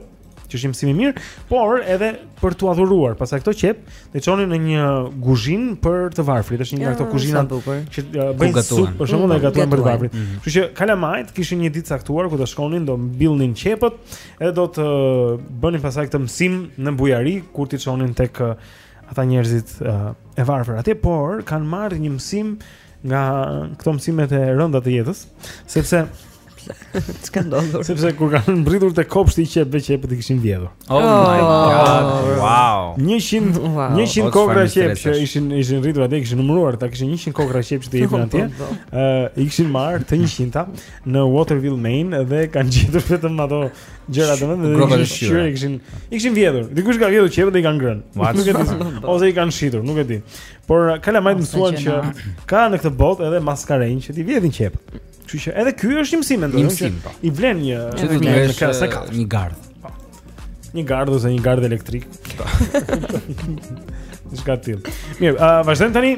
që është mësimi mirë, por edhe për t'ua dhuruar. Pastaj këto qep t'i çonin në një kuzhinë për të varfrit, është një nga këto ah, kuzhinat që bëjnë supë, për shembull, e gatuajnë për të varfrit. Mhm. Mhm. Kështu që kalamajt kishin një ditë caktuar ku do shkonin, do mbillnin qepët, edhe do të bënin pastaj këtë mësim në bujari kur t'i çonin tek ata njerëzit uh, e varfër atje, por kanë marrë një mësim nga këto mësimet e rënda të jetës, sepse Ç'ka ndodhur? Sepse kur kanë mbërritur te kopshti i qepëve qepët i kishin vjedhur. Oh, oh my god. Wow. 100 wow. 100 kokrra qepë që ishin ishin rritur atje, kishin numëruar, ata kishin 100 kokrra qepë që të jepin atje. Ëh, po, po. uh, i kishin marrë të 100-ta në Waterville, Maine dhe kanë gjetur vetëm ato gjëra domethënë gropa të shqyra i kishin i kishin vjedhur dikush ka vjedhur qepët dhe i kanë ngrënë nuk e di ose i kanë shitur nuk e di por uh, kalamajt mësuan që ka në këtë botë edhe maskarenj që t'i vjedhin qepët kështu që edhe ky është një mësim mendoj që po. i vlen një që do të jesh uh, ka një gardh po. një gardh ose një gardh elektrik po. diçka e tillë mirë uh, vazhdojmë tani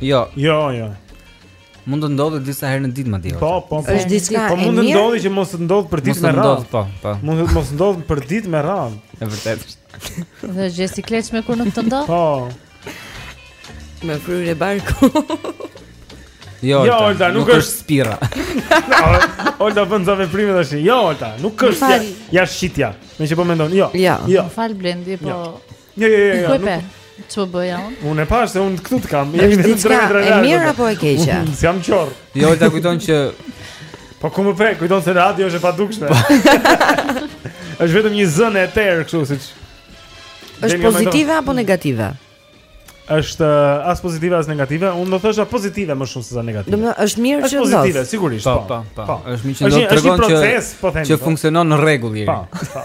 Jo. Jo, jo. Mund të ndodhë disa herë në ditë madje. Po, po, po. Është diçka po mund të ndodhi që mos të ndodh për ditë me radhë. Po, po. Mund të mos ndodh për ditë me radhë. Është vërtet. Dhe gjë e sikletshme kur nuk të ndodh? Po. Me fryrë barku. Jo, jo Olta, nuk, nuk është spira. Olta bën sa veprime tash. Jo, Olta, nuk është ja, jashtëqitja. Me ç'po mendon. Jo. Ja. Jo. jo. Fal Blendi, po. Jo. Jo, jo, jo, jo. Nuk ç'po bëj unë? Unë e pash se unë këtu të kam. Jemi në tre metra larg. E mirë apo e keqja? Unë jam qorr. Jo, Olta kujton që Po ku më pe, kujton se radio është e padukshme. Është vetëm një zënë e tërë kështu siç. Është pozitive apo negative? Është uh, as pozitive as negative. Unë do thosha pozitive më shumë se sa negative. Do të thotë është mirë që është pozitive, sigurisht. Po, po, po. Është mirë që do të tregon që po që po. funksionon në rregull i. Po, po.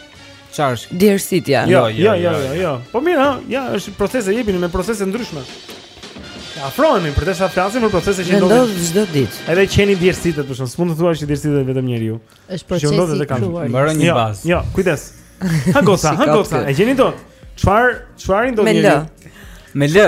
Çfarë është? Djersitja. Jo, jo, jo, jo, jo. Po mirë, ja, është proces e jepini me procese ndryshme. Afrohemi përderisa flasim për procese që ndodhin çdo ditë. Edhe qeni djersitet, pra s'mund të thuash që djersitet vetëm njeriu. Është proces i ndodhur. Mbaron një jo, bazë. Jo, kujdes. Ha goca, ha goca. E gjeni dot. Çfar, çfarë ndodhi? Me lë. Me lë.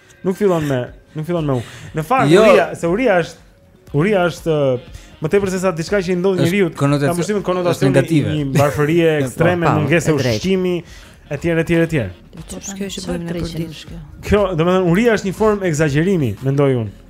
Nuk fillon me, nuk fillon me u. Në fakt, jo. uria, se uria është uria është më tepër se sa diçka që i ndodh njeriut. Ka përshtymin konotacion negativ, një varfërie po, ekstreme, po, mungesë ushqimi etj etj etj. Kjo që bëjmë ne përditë. Kjo, domethënë uria është një formë ekzagjerimi, mendoj unë.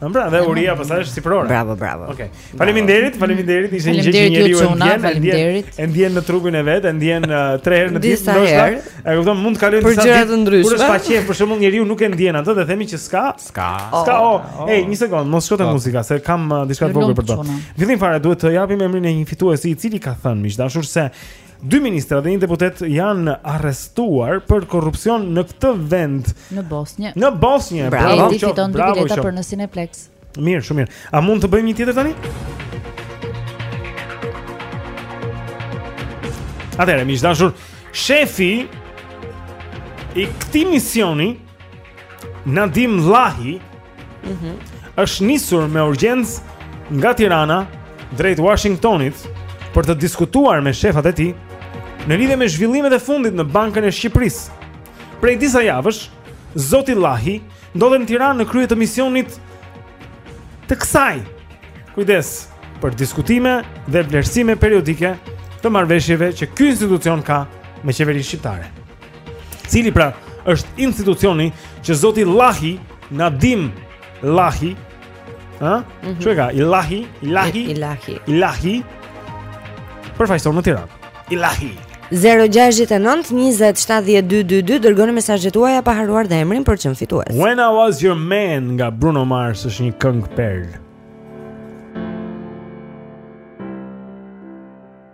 Bravo, bra, dhe uria pastaj është sipërore. Bravo, bravo. Okej. Okay. Faleminderit, faleminderit, ishte një gjë njeriu e ndjen, faleminderit. E ndjen në trupin e vet, e ndjen uh, tre herë në ditë, ndoshta. E kupton, mund të kalojë disa ditë. Kur është pa qejf, për shembull, njeriu nuk e ndjen atë dhe themi që s'ka, s'ka. Oh, s'ka. Oh, oh. Ej, një sekond, mos shko te muzika, se kam uh, diçka të vogël për të. Fillim fare duhet të japim emrin e një fituesi i cili ka thënë miq të dashur se Dy ministra dhe një deputet janë arrestuar për korrupsion në këtë vend. Në Bosnjë. Në Bosnjë. Bravo, Edi fiton dy bileta për në Cineplex. Mirë, shumë mirë. A mund të bëjmë një tjetër tani? Atëherë, miq të dashur, shefi i këtij misioni Nadim Ilahi mm -hmm. është nisur me urgjencë nga Tirana drejt Washingtonit për të diskutuar me shefat e tij në lidhje me zhvillimet e fundit në Bankën e Shqipërisë. Prej disa javësh, zoti Ilahi ndodhet në Tiranë në krye të misionit të kësaj. Kujdes për diskutime dhe vlerësime periodike të marrëveshjeve që ky institucion ka me qeverinë shqiptare. Cili pra është institucioni që zoti Llahi Nadim Llahi, ha? Mm -hmm. Ç'e ka, Ilahi, Ilahi, Ilahi, Ilahi. Përfaqëson në Tiranë. Ilahi. 0692070222 dërgoni mesazhet tuaja pa harruar dhe emrin për çmim fitues. When I was your man nga Bruno Mars është një këngë perlë.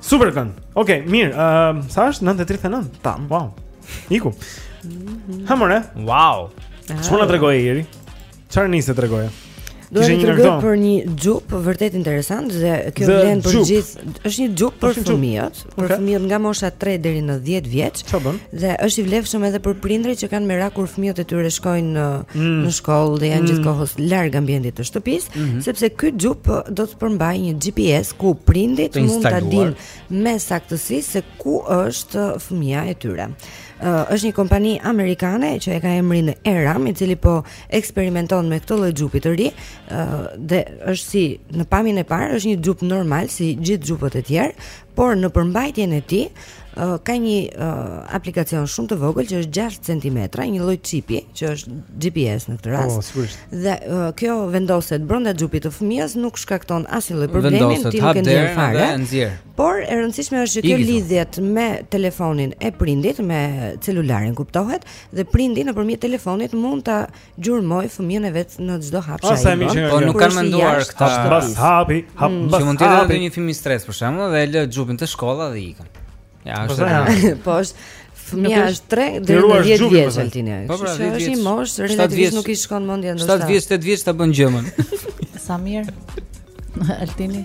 Super këngë. Okej, okay, mirë. Ëm, uh, sa është 9:39? Tam. Wow. Iku. Mhm. Ha more. Wow. Çfarë do na tregojë Eri? Çfarë nise të tregoje? Do të tregoj për një xhup vërtet interesant dhe kjo vlen për të gjithë, është një xhup për fëmijët, për fëmijët nga mosha 3 deri në 10 vjeç. Ça bën? Dhe është i vlefshëm edhe për prindërit që kanë merak kur fëmijët e tyre shkojnë në mm. në shkollë dhe janë mm. gjithë kohës larg ambientit të shtëpisë, mm -hmm. sepse ky xhup uh, do të përmbajë një GPS ku prindët mund ta dinë me saktësi se ku është uh, fëmija e tyre. Uh, është një kompani amerikane që e ka emrin Eram, i cili po eksperimenton me këtë lloj xhupi të ri, uh, dhe është si në pamjen e parë është një xhup normal si gjithë xhupat e tjerë, por në përmbajtjen e tij ka një uh, aplikacion shumë të vogël që është 6 cm, një lloj çipi që është GPS në këtë rast. Oh, dhe uh, kjo vendoset brenda xhupit të fëmijës, nuk shkakton asnjë lloj problemi, ti nuk e ndjen fare. Por e rëndësishme është që kjo lidhet me telefonin e prindit, me celularin kuptohet, dhe prindi nëpërmjet telefonit mund ta gjurmoj fëmijën e vet në çdo hap që ai bën. Po nuk kanë menduar këta. Mbas hapi, hap mm. mbas hapi. Mund të jetë një fëmijë stres për shembull dhe e lë xhupin te shkolla dhe ikën. Ja, po, është. Po është fëmija është 3 deri në 10 vjeç Altini. Po pra, është një moshë relativisht nuk i shkon mendja ndoshta. 7 vjeç, 8 vjeç ta bën gjëmën. Sa mirë. Altini.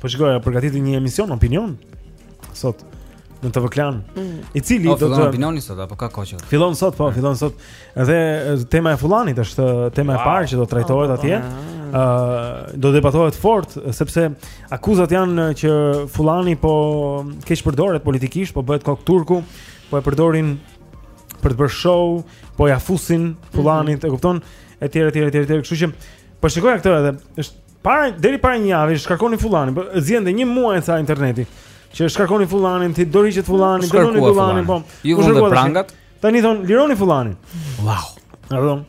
Po shikoja, përgatit një emision opinion sot në TV Klan, mm. i cili do të fillon opinioni sot apo ka kohë? Fillon sot, po, fillon sot. Dhe tema e fullanit është tema e parë që do trajtohet oh, atje. Oh, oh, Ë, do debatohet fort sepse akuzat janë që fullani po keq përdoret politikisht, po bëhet kokë turku, po e përdorin për të bërë show, po ia fusin mhm. fullanit, mm -hmm. e kupton? Etj, etj, etj, etj. Kështu që po shikoja këtë edhe është Para deri para një javë shkarkoni fullanin, po ziente një muaj sa interneti. Që shkarkoni fullanin, të dorëhiqet fullani, dorëzoni fullanin, po. Iu vunë prangat. Tani thonë lironi fullanin. Wow. A vëllon?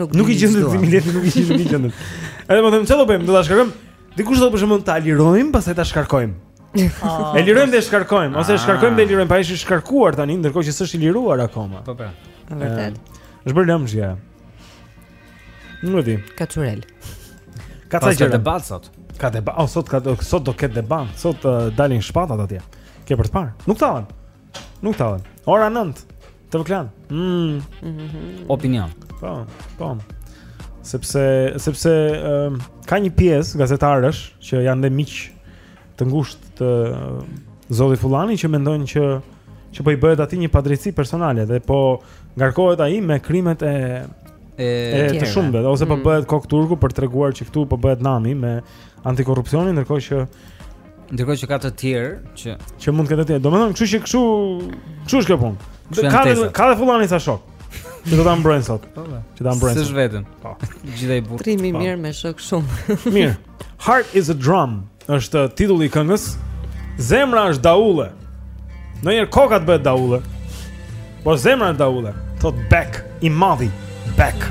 Nuk nuk i gjen të zimitet, nuk i gjen të gjen. Edhe më po them çfarë do bëjmë? Do ta shkarkojmë. Dikush do për shembull ta lirojmë, pastaj ta shkarkojmë. Oh. E lirojmë dhe e shkarkojmë, ose ah. e shkarkojmë dhe e lirojmë, po ai është i shkarkuar tani, ndërkohë që s'është i liruar akoma. Po po. Vërtet. Është bërë lëmsh. Nuk e di. Kaçurel. Ka ca gjëra. Ka debat sot. Ka debat, oh, sot ka sot do ketë debat. Sot uh, dalin shpatat atje. Ke për të parë. Nuk thahen. Nuk thahen. Ora 9. TV Klan. Mm. Mm -hmm. Opinion. Po, po. Sepse sepse uh, ka një pjesë gazetarësh që janë dhe miq të ngushtë të Zoti Fullani që mendojnë që që po i bëhet atij një padrejtësi personale dhe po ngarkohet ai me krimet e e, e të shumëve ose po mm. bëhet kokë turku për të treguar që këtu po bëhet nami me antikorrupsionin ndërkohë që ndërkohë që ka të tjerë që që mund të ketë të tjerë. Domethënë, kështu që kështu kështu është kjo punë. Ka ka dhe fullani ca shokë. Që do ta mbrojnë sot. Po, po. Që ta mbrojnë. S'është vetëm. Po. Gjithë ai burrë. Trimi po. i mirë me shokë shumë. Mirë. Heart is a drum është titulli i këngës. Zemra është daulle. Ndonjëherë koka të bëhet daulle. Po zemra është daulle. Thotë Beck i madhi, Beck.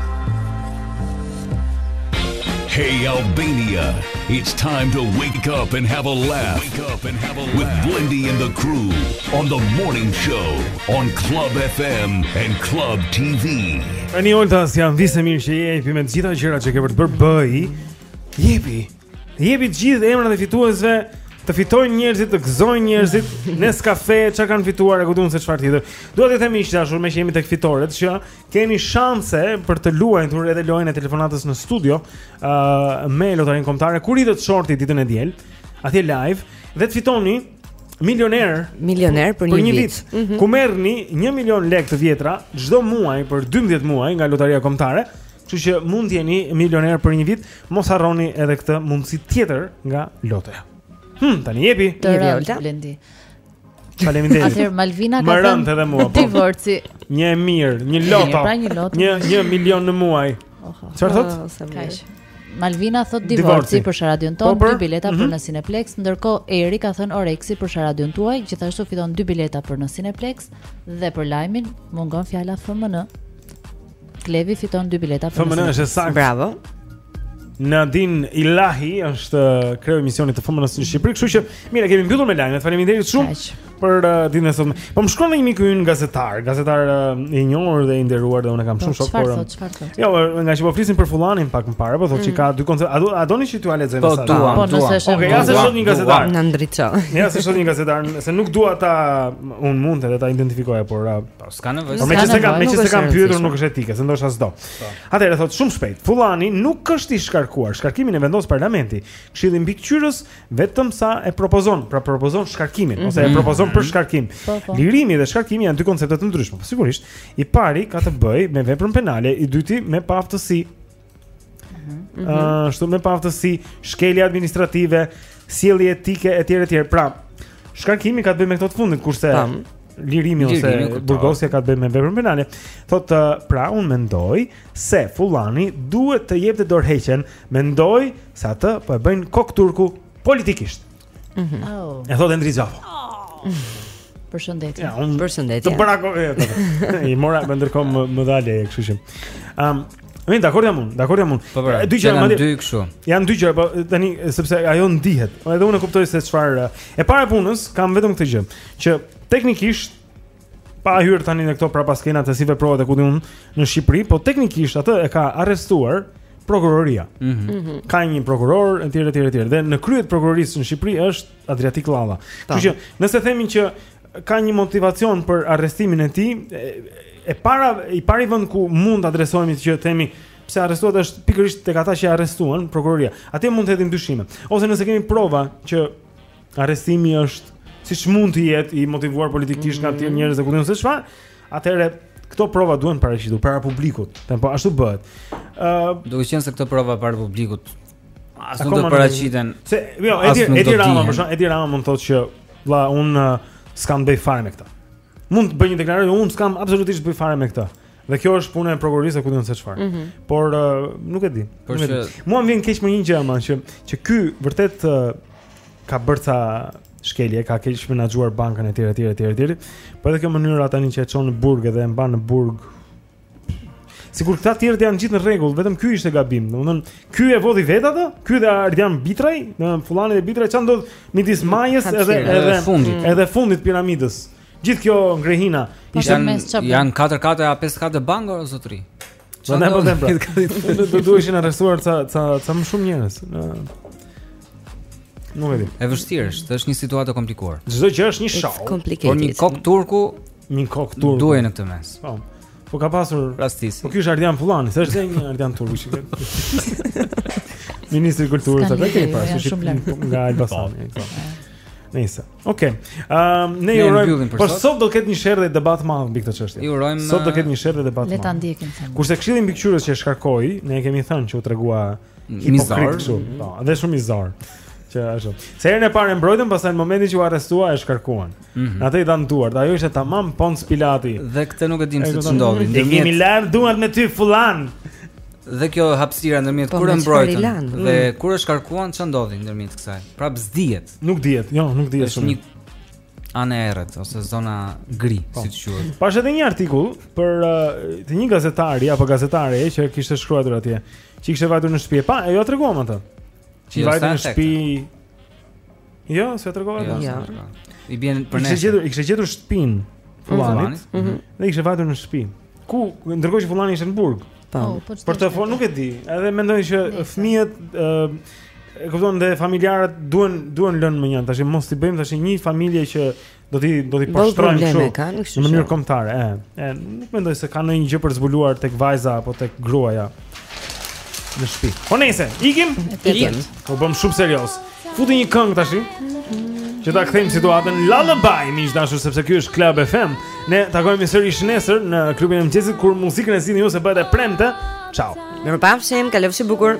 Hey Albania, it's time to wake up and have a laugh. Wake up and have a laugh with Blendi and the crew on the morning show on Club FM and Club TV. Tani Olta, s'e ndan dot më mirë që jepi me të gjitha gjërat që ke për të bërë bëj. Jepi. Jepi të gjithë emrat e fituesve, të fitojnë njerëzit, të gëzojnë njerëzit nes kafe, ça kanë fituar, e kupton se çfarë tjetër. Dua të them miq të dashur meqë jemi tek fitoret, që Keni shanse për të luajtur edhe lojën e telefonatës në studio, ë uh, me lotarinë kombëtare kur hidhet shorti ditën e diel, atje live dhe të fitoni milioner, milioner për, për një vit. Mm -hmm. Ku merrni 1 milion lekë të vjetra çdo muaj për 12 muaj nga lotaria kombëtare. Kështu që mund të jeni milioner për një vit, mos harroni edhe këtë mundësi tjetër nga lotaria. Hm, tani jepi. Të rëndë, Blendi. Faleminderit. Atëherë Malvina ka thënë edhe mua. Po. Divorci. Një e mirë, një loto. Pra një loto. Një një milion në muaj. Çfarë thot? Ah, Kaq. Malvina thotë divorci për Sharadion tonë, po, dy bileta për mhm. në Cineplex, ndërkohë Eri ka thënë Oreksi për Sharadion tuaj, gjithashtu fiton dy bileta për në Cineplex dhe për lajmin mungon fjala FMN. Klevi fiton dy bileta për FMN është saktë. Bravo. Nadin Ilahi është kreu i misionit të FMN në Shqipëri, kështu që mirë kemi mbyllur me lajmet. Faleminderit shumë për uh, ditën e sotme. Po më shkruan një miku ynë gazetar, gazetar uh, i njohur dhe i nderuar dhe unë kam po, shumë shok por. Um, çfarë thotë? Jo, uh, nga që po flisnim për Fullanin pak më parë, po thotë mm. që ka dy koncepte. A, a doni që t'ua lexoj mesazhin? Po, po, nëse është. Okej, ja pse thashë një gazetar. Na ndriço. Ja pse thashë një gazetar, se nuk dua ta un mund edhe ta identifikoja, por uh, Po s'ka nevojë. Por meqë s'e ka, meqë s'e kam pyetur nuk është etike, se ndoshta s'do. Po. Atëherë thotë shumë shpejt, Fullani nuk është i shkarkuar, shkarkimin e vendos parlamenti. Këshilli mbikëqyrës vetëm sa e propozon, pra propozon shkarkimin mm -hmm. ose e mhm. propozon për shkarkim. Po, po. Lirimi dhe shkarkimi janë dy koncepte të ndryshme. Po sigurisht, i pari ka të bëjë me veprën penale, i dyti me paaftësi Mhm. Ëh, ashtu me paaftësi, shkelje administrative, sjellje etike etj etj. Pra, shkarkimi ka të bëjë me këto të fundit, kurse Tam. lirimi Lirimi, ose kuptoj. burgosja ka të bëjë me veprën penale. Thotë, ë, pra unë mendoj se Fullani duhet të jepte dorëheqjen, mendoj se atë po e bëjnë kokë turku politikisht. Mhm. Oh. E thotë Endri Xhafo. Oh. Përshëndetje. Ja, unë përshëndetje. Të brako e ato. I mora më ndërkohë më, më dha leje, kështu që. Ëm, um, dakord jam unë, dakord jam unë. Po, po, dy gjëra madje. Dy kështu. Janë dy gjëra, po tani sepse ajo ndihet. Po edhe unë e kuptoj se çfarë. E para e punës kam vetëm këtë gjë, që teknikisht pa hyrë tani në këto prapaskenat se si veprohet e ku di unë në Shqipëri, po teknikisht atë e ka arrestuar prokuroria. Mm -hmm. Ka një prokuror etj etj etj dhe në krye të prokurorisë në Shqipëri është Adriatik Lalla. Kështu që nëse themi që ka një motivacion për arrestimin e tij, e para i pari vend ku mund të adresohemi që themi pse e arrestuat është pikërisht tek ata që e arrestuan prokuroria. Atje mund të hedhim dyshime. Ose nëse kemi prova që arrestimi është siç mund të jetë i motivuar politikisht nga të tjerë njerëz e ku di unë se çfarë, atëherë këto prova duhen paraqitur para publikut. Tan po ashtu bëhet. Ë, uh, duke qenë se këto prova para publikut as nuk do të paraqiten. Se, jo, Edi Edi Rama, për shkak Edi Rama mund të thotë që vlla un uh, s'kam të bëj fare me këtë. Mund të bëjë një deklaratë, un s'kam absolutisht të bëj fare me këtë. Dhe kjo është puna e prokurorisë ku di unë se çfarë. Mm -hmm. Por uh, nuk e di. Por nuk e di. Që... Mua më vjen keq me një gjë ama që që ky vërtet uh, ka bërë ca shkelje, ka keq menaxhuar bankën e tjera e tjera e tjera e tjera. Po edhe kjo mënyra tani që e çon në burg edhe e mban në burg. Sikur këta të tjerët janë gjithë në rregull, vetëm ky ishte gabim. Domethënë, ky e vodhi vetë atë, ky dhe Ardian Bitraj, domethënë Fullani dhe Bitraj ça ndodh midis majës edhe edhe fundit, edhe fundit piramidës. Gjithë kjo ngrehina po, ishte mes çapë. Janë 4 kate a 5 kate banka o zotëri. Do ne po them. Pra. Do duheshin arrestuar ca ca ca më shumë njerëz. Nuk e di. E vështirë është, është një situatë e komplikuar. Çdo gjë është një show. Por një kokë turku, një kokë turku duhej në këtë mes. Po. Po ka pasur rastis. Po ky është Ardian Fullani, s'është një Ardian turku që Ministri i Kulturës atë ke pasur nga Elbasani. Po. Nëse. Okej. Okay. Ëm um, ne ju urojmë. Por sot do të ketë një sherr dhe debat më mbi këtë çështje. Ju urojmë. Sot do të ketë një sherr dhe debat më. Le ta ndjekim këtë. Kurse këshilli mbikëqyrës që shkarkoi, ne e kemi thënë që u tregua mm, hipokrit kështu. Mm. Po, dhe shumë mizor. Që ashtu. Se herën e parë e mbrojtën, pastaj në momentin që u arrestua e shkarkuan. Mm -hmm. Atë i dhan duart. Ajo ishte tamam Pons Pilati. Dhe këtë nuk e dimë se ç'ndodhi. Ne kemi larë duart me ty Fullan. Dhe kjo hapësira ndërmjet po, kur e mbrojtën dhe mm. kur e shkarkuan ça ndodhi ndërmjet kësaj? Prapë s'dihet. Nuk dihet, jo, nuk dihet shumë. Një anë e errët ose zona gri, po. siç quhet. Pashë edhe një artikull për uh, të një gazetari apo gazetare që kishte shkruar atje, që kishte vajtur në shtëpi. Po, e e treguam atë. Që jo, vajtur në shtëpi. Jo, s'e tregova. Jo, s'e tregova. I bien për ne. Kishte gjetur, i kishte gjetur shtëpinë Fullanit. Mm -hmm. Dhe i kishte vajtur në shtëpi. Ku ndërkohë që Fullani ishte në burg. Po, oh, po për telefon nuk e di. Edhe mendoj që fëmijët ë e kupton dhe familjarët duhen duhen lënë mënjanë. Tash mos i bëjmë tashi një familje që do t'i do t'i pastrojmë kështu në mënyrë kombëtare. E, e nuk mendoj se ka ndonjë gjë për zbuluar tek vajza apo tek gruaja në shtëpi. Po nejse, ikim? Ikim. U bëmë shumë serioz. Futi një këngë tashi. Që ta kthejmë situatën Lullaby miq të dashur sepse ky është Club FM. Ne takohemi sërish nesër në klubin e mëngjesit kur muzikën e zgjidhni ju se bëhet e premte. Ciao. Mirupafshim, kalofshi bukur.